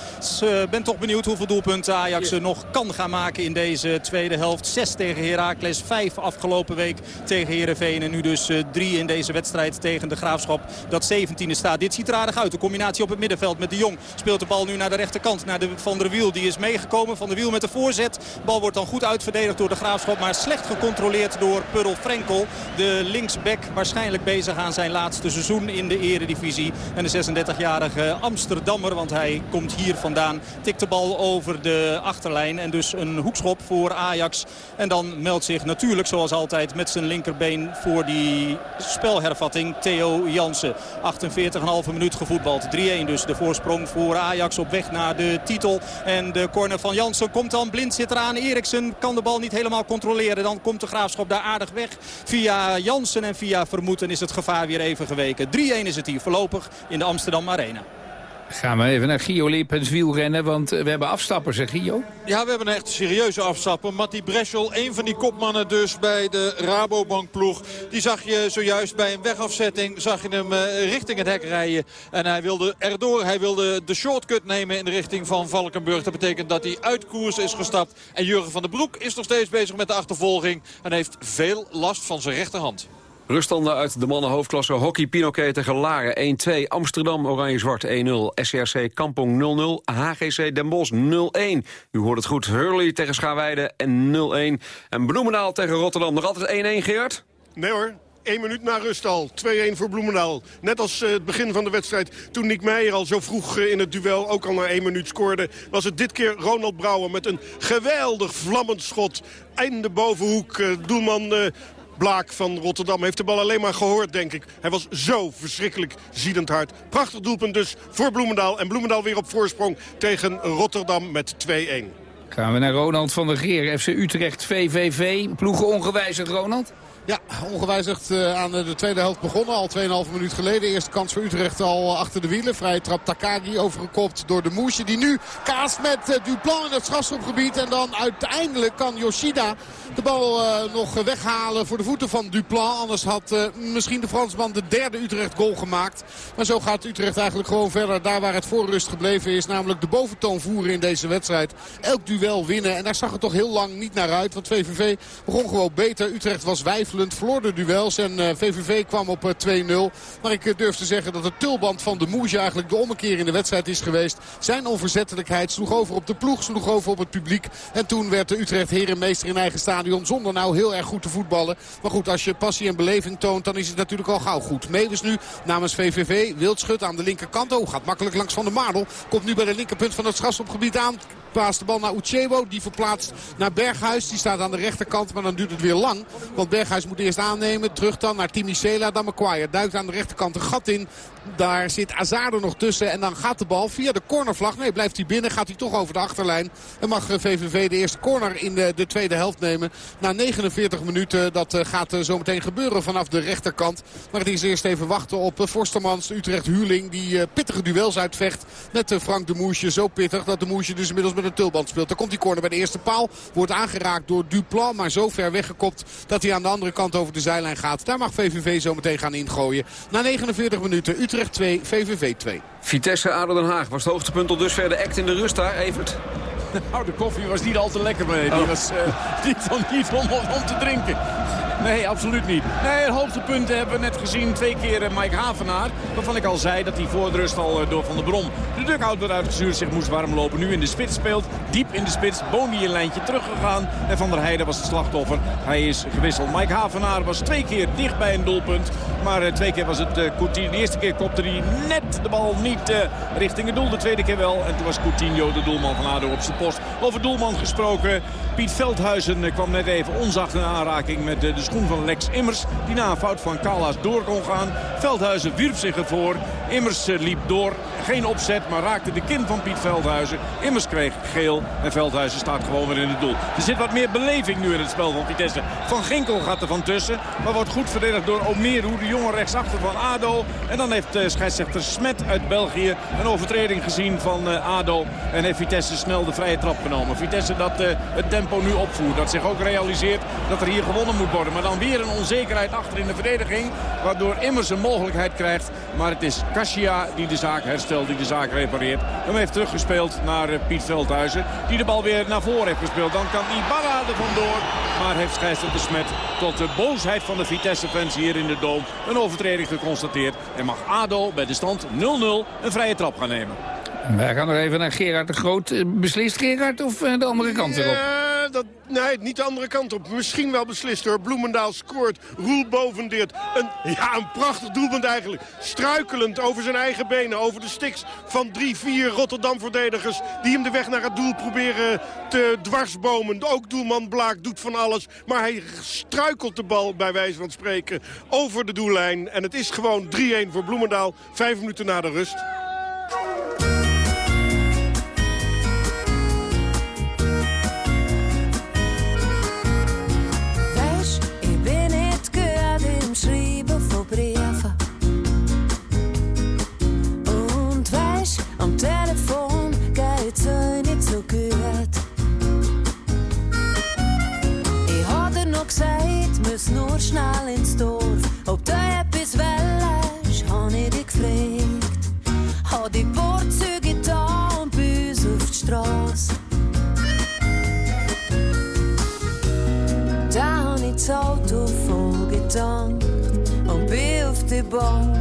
Ik ben toch benieuwd hoeveel doelpunten Ajax nog kan gaan maken in deze tweede helft. 6 tegen Heracles. 5 afgelopen week tegen Heerenveen. En nu dus 3 in deze wedstrijd tegen de Graafschap. Dat 17e staat. Dit ziet er aardig uit. De combinatie op het middenveld met de Jong. Speelt de bal nu naar de rechterkant. Naar de Van der Wiel. Die is meegekomen. Van der Wiel met de voorzet. De bal wordt dan goed uitverdedigd door de Graafschap. Maar slecht gecontroleerd door Purl Frenkel. De linksback waarschijnlijk bezig aan zijn laatste seizoen in de eredivisie. En de 36-jarige Amsterdammer, want hij komt hier vandaan, tikt de bal over de achterlijn. En dus een hoekschop voor Ajax. En dan meldt zich natuurlijk zoals altijd met zijn linkerbeen voor die spelhervatting Theo Jansen. 48,5 minuut gevoetbald. 3-1 dus de voorsprong voor Ajax op weg naar de titel. En de corner van Jansen komt dan blind zit eraan. Eriksen kan de bal niet helemaal controleren. Dan komt de Graafschap daar aardig weg. Via Jansen en via Vermoeten is het gevaar weer even geweken. 3-1 is het hier voorlopig in de Amsterdam Arena. Gaan we even naar Gio Lippens wielrennen, want we hebben afstappers, hè Gio? Ja, we hebben een echt serieuze afstapper. Matti Breschel, een van die kopmannen dus bij de Rabobank ploeg. Die zag je zojuist bij een wegafzetting, zag je hem uh, richting het hek rijden. En hij wilde erdoor, hij wilde de shortcut nemen in de richting van Valkenburg. Dat betekent dat hij uit koers is gestapt. En Jurgen van den Broek is nog steeds bezig met de achtervolging. En heeft veel last van zijn rechterhand. Ruststanden uit de mannenhoofdklasse hockey Pinoquet tegen Laren 1-2. Amsterdam Oranje-Zwart 1-0. SCRC Kampong 0-0. HGC Den Bosch 0-1. U hoort het goed. Hurley tegen Schaarweide en 0-1. En Bloemendaal tegen Rotterdam. Nog altijd 1-1 Geert? Nee hoor. 1 minuut na rust al. 2-1 voor Bloemendaal. Net als uh, het begin van de wedstrijd. Toen Nick Meijer al zo vroeg uh, in het duel ook al na 1 minuut scoorde... was het dit keer Ronald Brouwer met een geweldig vlammend schot. Einde bovenhoek. Uh, doelman Blaak van Rotterdam heeft de bal alleen maar gehoord, denk ik. Hij was zo verschrikkelijk ziedend hard. Prachtig doelpunt dus voor Bloemendaal. En Bloemendaal weer op voorsprong tegen Rotterdam met 2-1. Gaan we naar Ronald van der Geer, FC Utrecht, VVV. Ploegen ongewijzigd, Ronald? Ja, ongewijzigd uh, aan de tweede helft begonnen. Al 2,5 minuut geleden. Eerste kans voor Utrecht al achter de wielen. Vrije trap Takagi overgekopt door de Moesje. Die nu kaast met uh, Duplan in het strafschopgebied. En dan uiteindelijk kan Yoshida de bal nog weghalen voor de voeten van Duplan. Anders had misschien de Fransman de derde Utrecht goal gemaakt. Maar zo gaat Utrecht eigenlijk gewoon verder daar waar het voor rust gebleven is. Namelijk de boventoon voeren in deze wedstrijd. Elk duel winnen. En daar zag het toch heel lang niet naar uit. Want VVV begon gewoon beter. Utrecht was wijfelend. Verloor de duels en VVV kwam op uh, 2-0. Maar ik uh, durf te zeggen dat de tulband van de Moesje eigenlijk de ommekeer in de wedstrijd is geweest. Zijn onverzettelijkheid sloeg over op de ploeg, sloeg over op het publiek. En toen werd de Utrecht herenmeester in eigen stadion zonder nou heel erg goed te voetballen. Maar goed, als je passie en beleving toont, dan is het natuurlijk al gauw goed. Meeuwis nu namens VVV, Wildschut aan de linkerkant. Oh, gaat makkelijk langs Van de Marel. Komt nu bij de linkerpunt van het strafschopgebied aan. Paast de bal naar Uchebo, die verplaatst naar Berghuis. Die staat aan de rechterkant, maar dan duurt het weer lang. Want Berghuis moet eerst aannemen. Terug dan naar Timicela, dan McQuire. Duikt aan de rechterkant een gat in. Daar zit Azar nog tussen. En dan gaat de bal via de cornervlag. Nee, blijft hij binnen. Gaat hij toch over de achterlijn. En mag VVV de eerste corner in de, de tweede helft nemen. Na 49 minuten. Dat uh, gaat uh, zo meteen gebeuren vanaf de rechterkant. Maar het is eerst even wachten op Forstermans, Utrecht Huurling. Die pittige duels uitvecht met Frank de Moesje. Zo pittig dat de Moesje dus inmiddels met een tulband speelt. Dan komt die corner bij de eerste paal. Wordt aangeraakt door Duplan. Maar zo ver weggekopt dat hij aan de andere kant over de zijlijn gaat. Daar mag VVV zo meteen gaan ingooien. Na 49 minuten Utrecht 2, VVV 2. Vitesse, ADO Den Haag was het hoogtepunt tot dusver de act in de rust daar, Evert? (laughs) Nou, de koffie was niet al te lekker mee. Die Oh. was eh, (laughs) niet, om, niet om, om te drinken. Nee, absoluut niet. Nee, het hoogtepunt hebben we net gezien. Twee keer eh, Mike Havenaar. Waarvan ik al zei dat hij voor de rust al eh, door Van der Brom de dugout werd uitgestuurd. Zich moest warm lopen. Nu in de spits speelt. Diep in de spits. Boni een lijntje teruggegaan. En Van der Heijden was het slachtoffer. Hij is gewisseld. Mike Havenaar was twee keer dicht bij een doelpunt. Maar eh, twee keer was het Coutinho. De eerste keer kopte hij net de bal niet richting het doel. De tweede keer wel. En toen was Coutinho de doelman van ADO op zijn post. Over doelman gesproken. Piet Veldhuizen kwam net even onzacht in aanraking met de schoen van Lex Immers. Die na een fout van Kalas door kon gaan. Veldhuizen wierp zich ervoor. Immers eh, liep door. Geen opzet, maar raakte de kin van Piet Veldhuizen. Immers kreeg geel en Veldhuizen staat gewoon weer in het doel. Er zit wat meer beleving nu in het spel van Vitesse. Van Ginkel gaat er van tussen. Maar wordt goed verdedigd door Omeru, de jongen rechtsachter van ADO. En dan heeft eh, scheidsrechter Smet uit België een overtreding gezien van eh, ADO. En heeft Vitesse snel de vrije trap genomen. Vitesse dat het tempo nu opvoert. Dat zich ook realiseert dat er hier gewonnen moet worden. Maar dan weer een onzekerheid achter in de verdediging. Waardoor Immers een mogelijkheid krijgt. Maar het is Kasia die de zaak herstelt, die de zaak repareert. Hem heeft teruggespeeld naar eh, Piet Veldhuizen. Die de bal weer naar voren heeft gespeeld. Dan kan Ibarra er vandoor. Maar heeft scheidsrechter Smet tot de boosheid van de Vitesse-fans hier in de Doom een overtreding geconstateerd. En mag ADO bij de stand 0-0 een vrije trap gaan nemen. Wij gaan nog even naar Gerard de Groot. Eh, Beslist Gerard of eh, de andere kant weer op? Ja, nee, niet de andere kant op. Misschien wel beslist hoor. Bloemendaal scoort. Roel Bovendit. Een, ja, een prachtig doelpunt eigenlijk. Struikelend over zijn eigen benen. Over de stiks van drie, vier Rotterdam-verdedigers. Die hem de weg naar het doel proberen te dwarsbomen. Ook doelman Blaak doet van alles. Maar hij struikelt de bal bij wijze van spreken over de doellijn. En het is gewoon 3-1 voor Bloemendaal. Vijf minuten na de rust. Nur schnell ins Dorf. Ob du etwas willst, hab ich dich gefragt. Hab die Vorzüge da und bei uns auf die Straße. Da hab ich das Auto voll getankt und bin auf der Bank.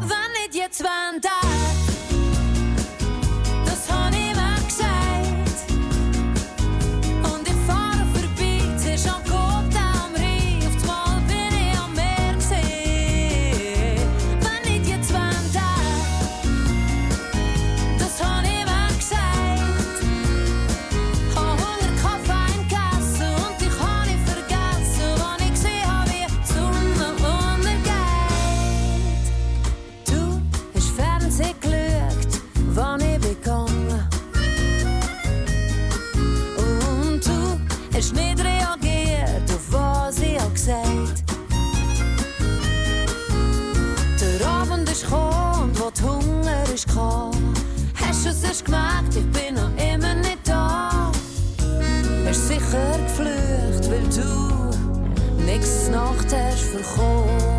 Wenn nicht jetzt, wann da? Du nix Nacht hast verkommen.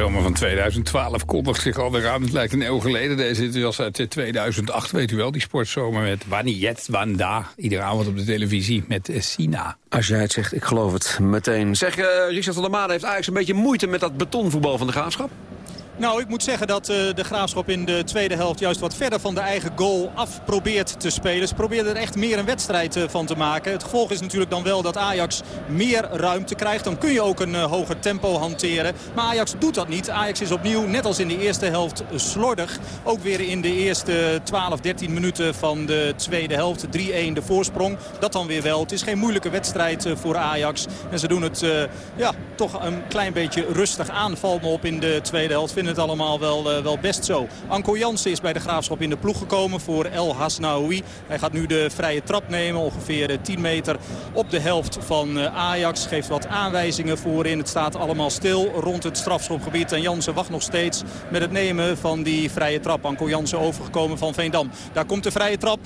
Sportzomer van 2012 kondigt zich alweer aan. Het lijkt een eeuw geleden. Deze was uit 2008, weet u wel. Die sportzomer met Waniet, Wanda. Iedere avond op de televisie met eh, Sina. Als jij het zegt, ik geloof het meteen. Zeg, uh, Richard van der Maan heeft eigenlijk een beetje moeite met dat betonvoetbal van de Graafschap? Nou, ik moet zeggen dat uh, de Graafschap in de tweede helft juist wat verder van de eigen goal af probeert te spelen. Ze probeerden er echt meer een wedstrijd uh, van te maken. Het gevolg is natuurlijk dan wel dat Ajax meer ruimte krijgt. Dan kun je ook een uh, hoger tempo hanteren. Maar Ajax doet dat niet. Ajax is opnieuw, net als in de eerste helft, slordig. Ook weer in de eerste 12, 13 minuten van de tweede helft. 3-1 de voorsprong. Dat dan weer wel. Het is geen moeilijke wedstrijd voor Ajax. En ze doen het ja, toch een klein beetje rustig aan. Valt me op in de tweede helft. Vinden het allemaal wel, uh, wel best zo. Anko Jansen is bij de Graafschap in de ploeg gekomen voor El Hasnaoui. Hij gaat nu de vrije trap nemen, ongeveer 10 meter op de helft van uh, Ajax. Geeft wat aanwijzingen voorin. Het staat allemaal stil rond het strafschopgebied. En Jansen wacht nog steeds met het nemen van die vrije trap. Anko Jansen overgekomen van Veendam. Daar komt de vrije trap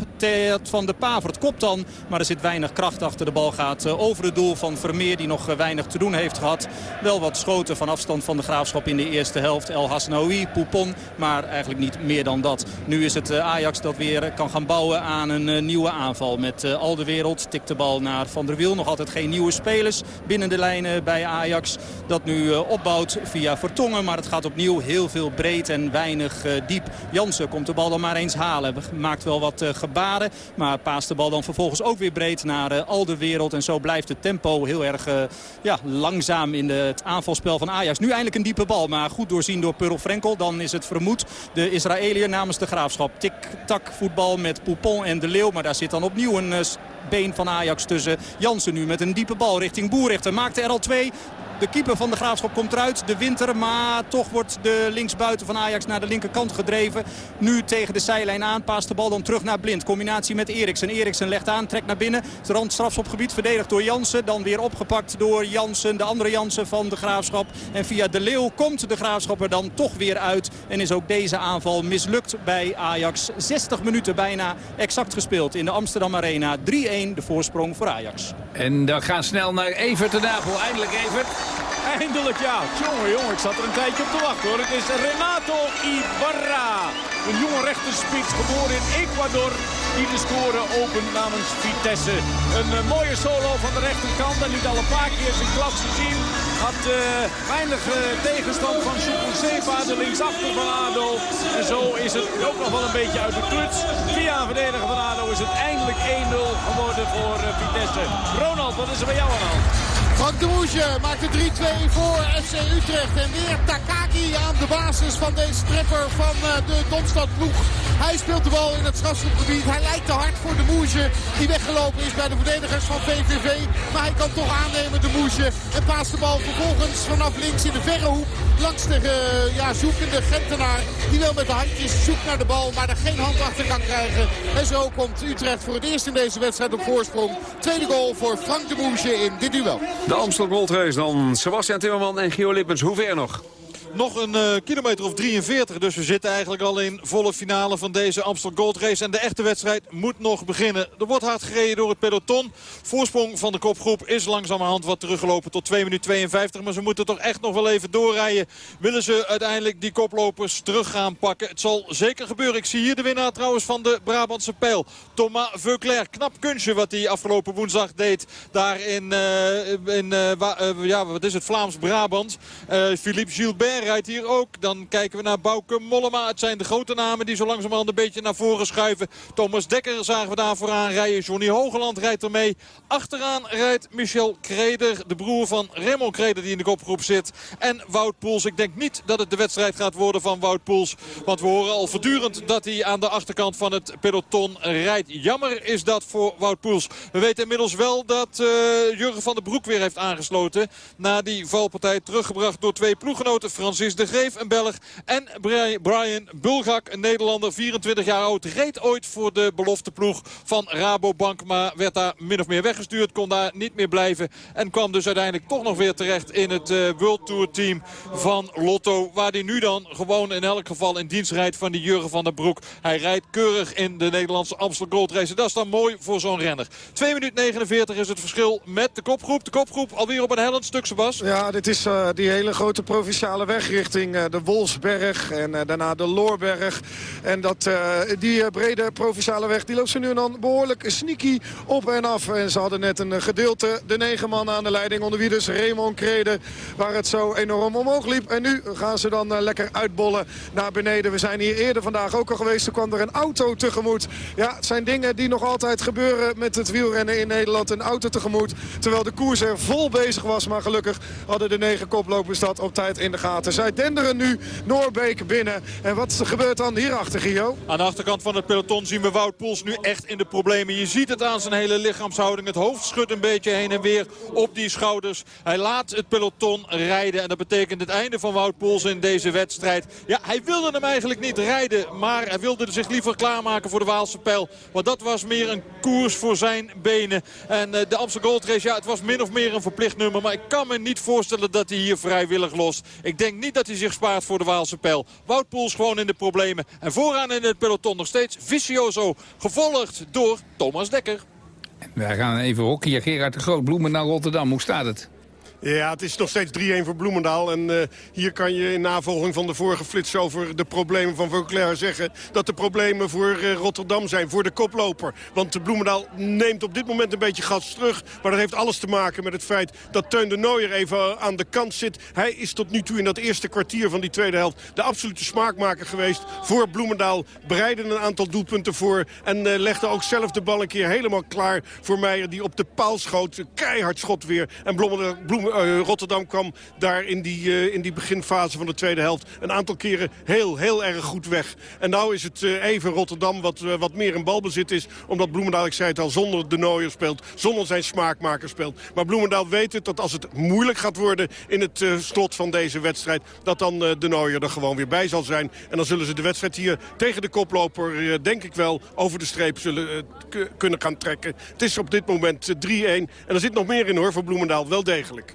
van de Pavert. Kopt dan, maar er zit weinig kracht achter. De bal gaat over het doel van Vermeer die nog weinig te doen heeft gehad. Wel wat schoten van afstand van de Graafschap in de eerste helft. El Hasnaoui, Poupon, maar eigenlijk niet meer dan dat. Nu is het uh, Ajax dat weer kan gaan bouwen aan een uh, nieuwe aanval. Met uh, al de tikt de bal naar Van der Wiel. Nog altijd geen nieuwe spelers binnen de lijnen bij Ajax. Dat nu opbouwt via Vertongen. Maar het gaat opnieuw heel veel breed en weinig diep. Jansen komt de bal dan maar eens halen. Maakt wel wat gebaren. Maar paast de bal dan vervolgens ook weer breed naar al. En zo blijft het tempo heel erg ja, langzaam in het aanvalspel van Ajax. Nu eindelijk een diepe bal. Maar goed doorzien door Purl Frenkel. Dan is het vermoed de Israëliër namens de Graafschap. Tik-tak voetbal met Poupon en De Leeuw. Maar daar zit dan opnieuw een uh, been van Ajax tussen. Jansen nu met een diepe bal richting Boerichter. Maakt er al twee. De keeper van de Graafschap komt eruit. De winter, maar toch wordt de linksbuiten van Ajax naar de linkerkant gedreven. Nu tegen de zijlijn aan. Paast de bal dan terug naar Blind. Combinatie met Eriksen. Eriksen legt aan, trekt naar binnen. Het randstrafschopgebied verdedigd door Jansen. Dan weer opgepakt door Jansen. De andere Jansen van de Graafschap. En via De Leeuw komt de Graafschap er dan toch weer uit. En is ook deze aanval mislukt bij Ajax. 60 minuten bijna exact gespeeld in de Amsterdam Arena. 3-1 de voorsprong voor Ajax. En dan gaan snel naar Evert de Napel. Eindelijk Evert. Eindelijk, ja. Jongen, jongen, ik zat er een tijdje op te wachten, hoor. Het is Renato Ibarra. Een jonge rechterspits, geboren in Ecuador. Die de score opent namens Vitesse. Een uh, mooie solo van de rechterkant. En liet al een paar keer zijn klasse zien. Had uh, weinig uh, tegenstand van Chukwuzepa, de linksachter van ADO. En zo is het ook nog wel een beetje uit de kluts. Via een verdediger van ADO is het eindelijk 1-0 geworden voor Vitesse. Ronald, wat is er bij jou aan de hand? Frank de Moesje maakt de 3-2 voor FC Utrecht. En weer Takagi aan de basis van deze treffer van de Domstad-ploeg. Hij speelt de bal in het strafschopgebied. Hij lijkt te hard voor de Moesje die weggelopen is bij de verdedigers van VVV. Maar hij kan toch aannemen de Moesje. En paast de bal vervolgens vanaf links in de verre hoek. Langs de uh, ja, zoekende Gentenaar. Die wel met de handjes zoekt naar de bal. Maar er geen hand achter kan krijgen. En zo komt Utrecht voor het eerst in deze wedstrijd op voorsprong. Tweede goal voor Frank de Moesje in dit duel. De Amstel Gold Race dan Sebastian Timmerman en Gio Lippens. Hoe ver nog? Nog een uh, kilometer of 43. Dus we zitten eigenlijk al in volle finale van deze Amstel Gold Race. En de echte wedstrijd moet nog beginnen. Er wordt hard gereden door het peloton. Voorsprong van de kopgroep is langzamerhand wat teruggelopen tot 2 minuten 52. Maar ze moeten toch echt nog wel even doorrijden. Willen ze uiteindelijk die koplopers terug gaan pakken. Het zal zeker gebeuren. Ik zie hier de winnaar trouwens van de Brabantse pijl. Thomas Veuclair. Knap kunstje wat hij afgelopen woensdag deed. Daar in, uh, in uh, ja, wat is het, Vlaams-Brabant. Philippe Gilbert rijdt hier ook. Dan kijken we naar Bouke Mollema. Het zijn de grote namen die zo langzamerhand een beetje naar voren schuiven. Thomas Dekker zagen we daar vooraan rijden. Johnny Hogeland rijdt ermee. Achteraan rijdt Michel Kreder, de broer van Raymond Kreder die in de kopgroep zit. En Wout Poels. Ik denk niet dat het de wedstrijd gaat worden van Wout Poels. Want we horen al voortdurend dat hij aan de achterkant van het peloton rijdt. Jammer is dat voor Wout Poels. We weten inmiddels wel dat uh, Jurgen van der Broek weer heeft aangesloten. Na die valpartij teruggebracht door twee ploeggenoten. Francis de Greef, een Belg. En Brian Bulgak, een Nederlander, 24 jaar oud. Reed ooit voor de belofteploeg van Rabobank. Maar werd daar min of meer weggestuurd. Kon daar niet meer blijven. En kwam dus uiteindelijk toch nog weer terecht in het uh, World Tour team van Lotto. Waar hij nu dan gewoon in elk geval in dienst rijdt van die Jurgen van der Broek. Hij rijdt keurig in de Nederlandse Amstel Gold Race. Dat is dan mooi voor zo'n renner. 2 minuten 49 is het verschil met de kopgroep. De kopgroep alweer op een hellend stuk, Sebas. Ja, dit is uh, die hele grote provinciale weg richting eh, de Wolfsberg en eh, daarna de Loorberg. En dat, eh, die brede provinciale weg die loopt ze nu en dan behoorlijk sneaky op en af. En ze hadden net een gedeelte, de negen man aan de leiding. Onder wie dus Raymond Krede, waar het zo enorm omhoog liep. En nu gaan ze dan lekker uitbollen naar beneden. We zijn hier eerder vandaag ook al geweest. Er kwam er een auto tegemoet. Ja, het zijn dingen die nog altijd gebeuren met het wielrennen in Nederland. Een auto tegemoet, terwijl de koers er vol bezig was. Maar gelukkig hadden de negen koplopers dat op tijd in de gaten. Zij denderen nu Noorbeek binnen. En wat gebeurt dan hierachter, Gio? Aan de achterkant van het peloton zien we Wout Poels nu echt in de problemen. Je ziet het aan zijn hele lichaamshouding. Het hoofd schudt een beetje heen en weer op die schouders. Hij laat het peloton rijden. En dat betekent het einde van Wout Poels in deze wedstrijd. Ja, hij wilde hem eigenlijk niet rijden. Maar hij wilde zich liever klaarmaken voor de Waalse pijl. Want dat was meer een koers voor zijn benen. En eh, de Amsterdam Gold Race, ja, het was min of meer een verplicht nummer. Maar ik kan me niet voorstellen dat hij hier vrijwillig lost. Ik denk niet dat hij zich spaart voor de Waalse pijl. Wout Poels gewoon in de problemen. En vooraan in het peloton nog steeds Vicioso. Gevolgd door Thomas Dekker. Wij gaan even hockeyen. Gerard de Groot, Bloemendaal, Rotterdam. Hoe staat het? Ja, het is nog steeds 3-1 voor Bloemendaal. En uh, hier kan je in navolging van de vorige flits over de problemen van Vauclair zeggen... dat de problemen voor uh, Rotterdam zijn, voor de koploper. Want Bloemendaal neemt op dit moment een beetje gas terug. Maar dat heeft alles te maken met het feit dat Teun de Nooier even aan de kant zit. Hij is tot nu toe in dat eerste kwartier van die tweede helft... de absolute smaakmaker geweest voor Bloemendaal. Bereidde een aantal doelpunten voor. En uh, legde ook zelf de bal een keer helemaal klaar voor Meijer... die op de paal schoot. Keihard schot weer. En Bloemendaal... Bloemen, uh, Rotterdam kwam daar in die, uh, in die beginfase van de tweede helft een aantal keren heel, heel erg goed weg. En nou is het uh, even Rotterdam wat, wat meer in balbezit is. Omdat Bloemendaal, ik zei het al, zonder de Nooier speelt. Zonder zijn smaakmaker speelt. Maar Bloemendaal weet het dat als het moeilijk gaat worden in het slot van deze wedstrijd... dat dan de Nooier er gewoon weer bij zal zijn. En dan zullen ze de wedstrijd hier tegen de koploper, denk ik wel, over de streep zullen kunnen gaan trekken. Het is op dit moment 3-1. En er zit nog meer in hoor voor Bloemendaal, wel degelijk.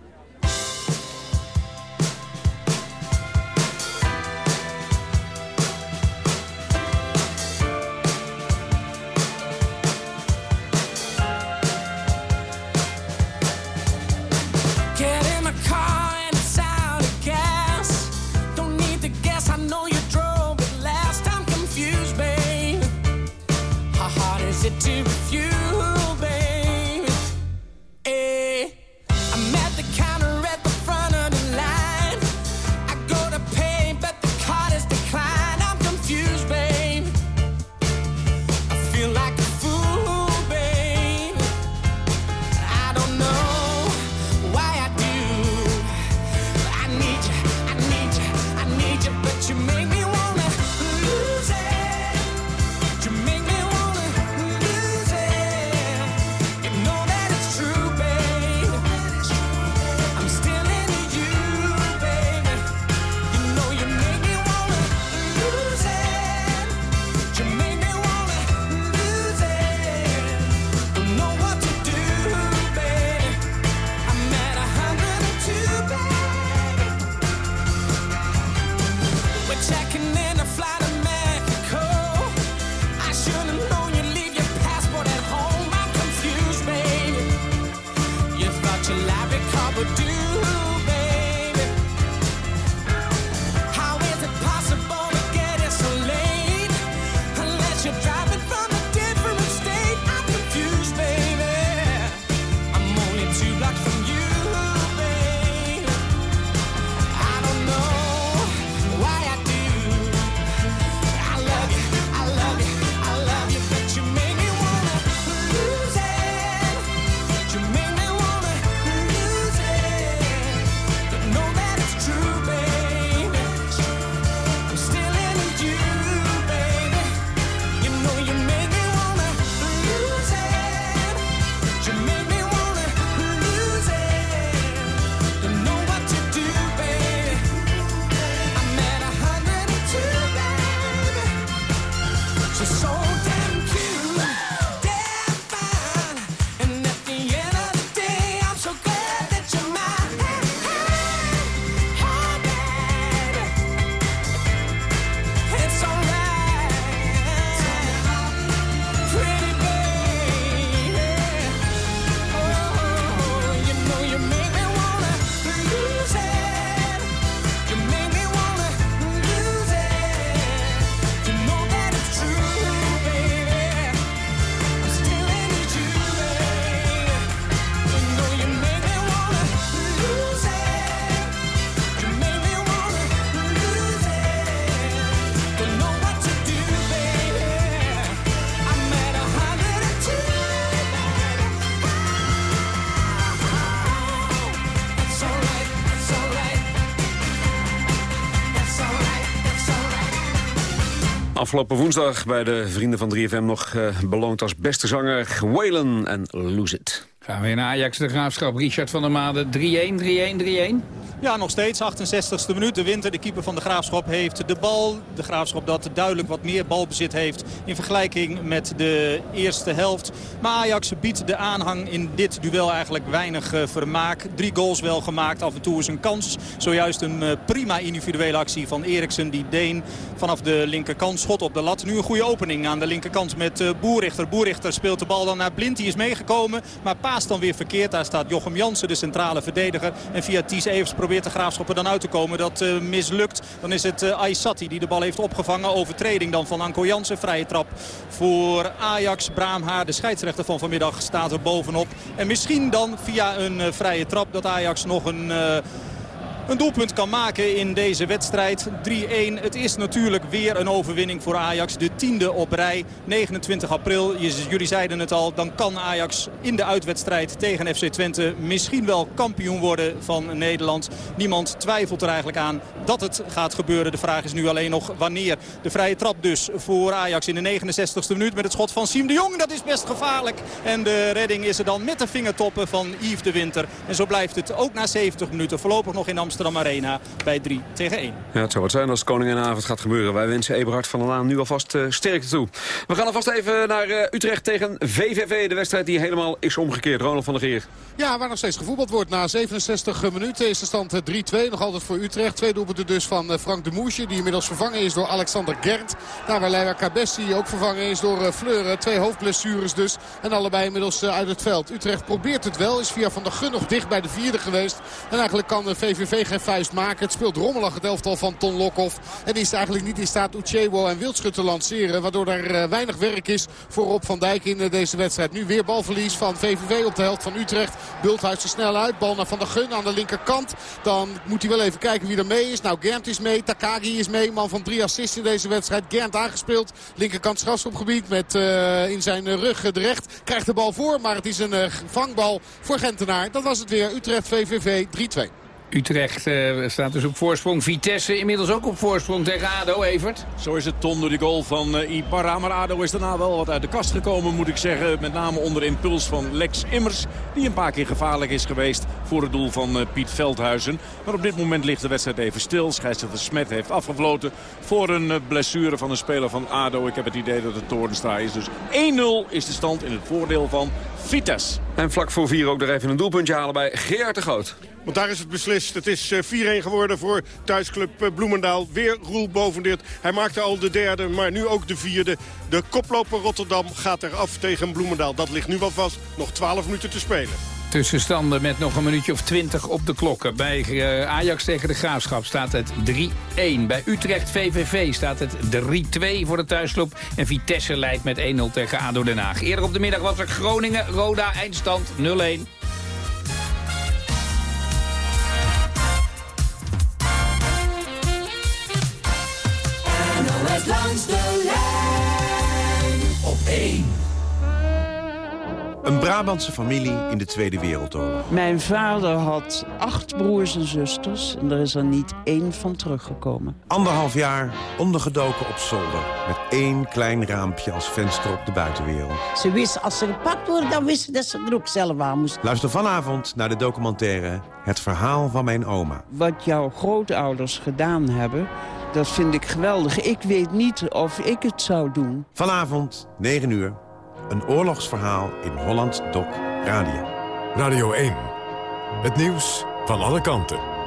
Afgelopen woensdag bij de Vrienden van 3FM nog uh, beloond als beste zanger Waylon en Lose It. Gaan we naar Ajax de Graafschap. Richard van der Made 3-1, 3-1, 3-1. Ja, nog steeds. 68e minuut. De winter, de keeper van de Graafschap heeft de bal. De Graafschap dat duidelijk wat meer balbezit heeft in vergelijking met de eerste helft. Maar Ajax biedt de aanhang in dit duel eigenlijk weinig uh, vermaak. Drie goals wel gemaakt. Af en toe is een kans. Zojuist een uh, prima individuele actie van Eriksen. Die Deen vanaf de linkerkant schot op de lat. Nu een goede opening aan de linkerkant met uh, Boerichter. Boerichter speelt de bal dan naar Blind. Die is meegekomen. Maar paast dan weer verkeerd. Daar staat Jochem Jansen, de centrale verdediger. En via Ties Evers probeert de Graafschap er dan uit te komen. Dat uh, mislukt. Dan is het uh, Aysati die de bal heeft opgevangen. Overtreding dan van Anko Jansen. Vrije trap voor Ajax. Braamhaar, de scheidsrechter van vanmiddag, staat er bovenop. En misschien dan via een uh, vrije trap dat Ajax nog een een doelpunt kan maken in deze wedstrijd. 3-1. Het is natuurlijk weer een overwinning voor Ajax. De tiende op rij. 29 april, jullie zeiden het al, dan kan Ajax in de uitwedstrijd tegen FC Twente misschien wel kampioen worden van Nederland. Niemand twijfelt er eigenlijk aan dat het gaat gebeuren. De vraag is nu alleen nog wanneer. De vrije trap dus voor Ajax in de 69ste minuut met het schot van Siem de Jong. Dat is best gevaarlijk. En de redding is er dan met de vingertoppen van Yves de Winter. En zo blijft het ook na 70 minuten voorlopig nog in Amsterdam. Amsterdam Arena bij 3 tegen 1. Ja, het zou wat zijn als Koningenavond gaat gebeuren. Wij wensen Eberhard van der Laan nu alvast uh, sterkte toe. We gaan alvast even naar uh, Utrecht tegen VVV. De wedstrijd die helemaal is omgekeerd. Ronald van der Geer. Ja, waar nog steeds gevoetbald wordt. Na 67 minuten is de stand 3-2. Nog altijd voor Utrecht. Twee doelpunten dus van Frank de Moesje. Die inmiddels vervangen is door Alexander Gernt. Daar waar Leila Cabessi ook vervangen is door Fleuren. Twee hoofdblessures dus. En allebei inmiddels uit het veld. Utrecht probeert het wel. Is via Van der Gun nog dicht bij de vierde geweest. En eigenlijk kan de VVV vuist maken. Het speelt rommelig het elftal van Ton Lokhoff. En is eigenlijk niet in staat Uchewo en Wildschut te lanceren. Waardoor er uh, weinig werk is voor Rob van Dijk in uh, deze wedstrijd. Nu weer balverlies van VVV op de helft van Utrecht. Bulthuis er snel uit. Bal naar Van der Gun aan de linkerkant. Dan moet hij wel even kijken wie er mee is. Nou, Gernt is mee. Takagi is mee. Man van drie assists in deze wedstrijd. Gernt aangespeeld. Linkerkant strafschopgebied met uh, in zijn rug de recht. Krijgt de bal voor, maar het is een vangbal voor Gentenaar. Dat was het weer. Utrecht VVV 3-2. Utrecht uh, staat dus op voorsprong. Vitesse inmiddels ook op voorsprong tegen ADO, Evert. Zo is het Ton door de goal van uh, Ibarra. Maar ADO is daarna wel wat uit de kast gekomen, moet ik zeggen. Met name onder impuls van Lex Immers. Die een paar keer gevaarlijk is geweest voor het doel van uh, Piet Veldhuizen. Maar op dit moment ligt de wedstrijd even stil. Scheidsrechter Smet heeft afgefloten voor een blessure van een speler van ADO. Ik heb het idee dat het Toornstra is. Dus 1-0 is de stand in het voordeel van Vitesse. En vlak voor vier ook nog even een doelpuntje halen bij Gerard de Groot. Want daar is het beslist. Het is 4-1 geworden voor thuisclub Bloemendaal. Weer Roel Bovendit. Hij maakte al de derde, maar nu ook de vierde. De koploper Rotterdam gaat eraf tegen Bloemendaal. Dat ligt nu wel vast. Nog 12 minuten te spelen. Tussenstanden met nog een minuutje of 20 op de klokken. Bij uh, Ajax tegen de Graafschap staat het 3-1. Bij Utrecht VVV staat het 3-2 voor de thuisclub. En Vitesse leidt met 1-0 tegen ADO Den Haag. Eerder op de middag was er Groningen-Roda eindstand 0-1. langs de lijn op 1. Een Brabantse familie in de Tweede Wereldoorlog. Mijn vader had acht broers en zusters en er is er niet één van teruggekomen. Anderhalf jaar ondergedoken op zolder. Met één klein raampje als venster op de buitenwereld. Ze wisten, als ze gepakt worden, dan wisten dat ze er ook zelf aan moesten. Luister vanavond naar de documentaire Het Verhaal van Mijn Oma. Wat jouw grootouders gedaan hebben, dat vind ik geweldig. Ik weet niet of ik het zou doen. Vanavond, 9 uur, een oorlogsverhaal in Holland Doc Radio. Radio 1. Het nieuws van alle kanten.